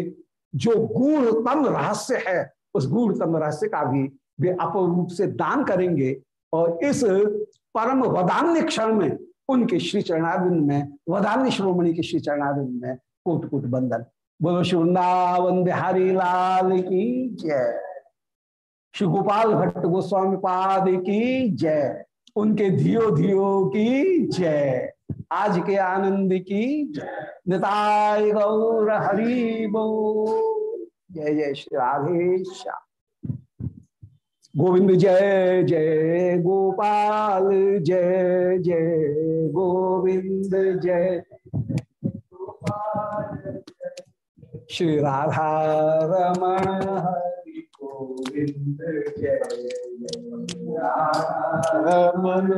जो गूढ़तम रहस्य है, उस गूढ़तम रहस्य का भी वे अपरूप से दान करेंगे और इस परम वदान्य क्षण में, उनके श्री चरणारिंद में, वदान्य श्रोमणि के श्री चरणारिंद में कोट कोट बंधन। बोलो श्री वृंदावन बिहारी लाल की जय। श्री गोपाल भट्ट गोस्वामी पाद की जय। उनके धियो धियो की जय। आज के आनंद की निताय गौर हरि जय जय श्री राधेश गोविंद जय जय गोपाल, जय जय गोविंद, जय। श्री राधा रमण हरि गोविंद, जय। रमण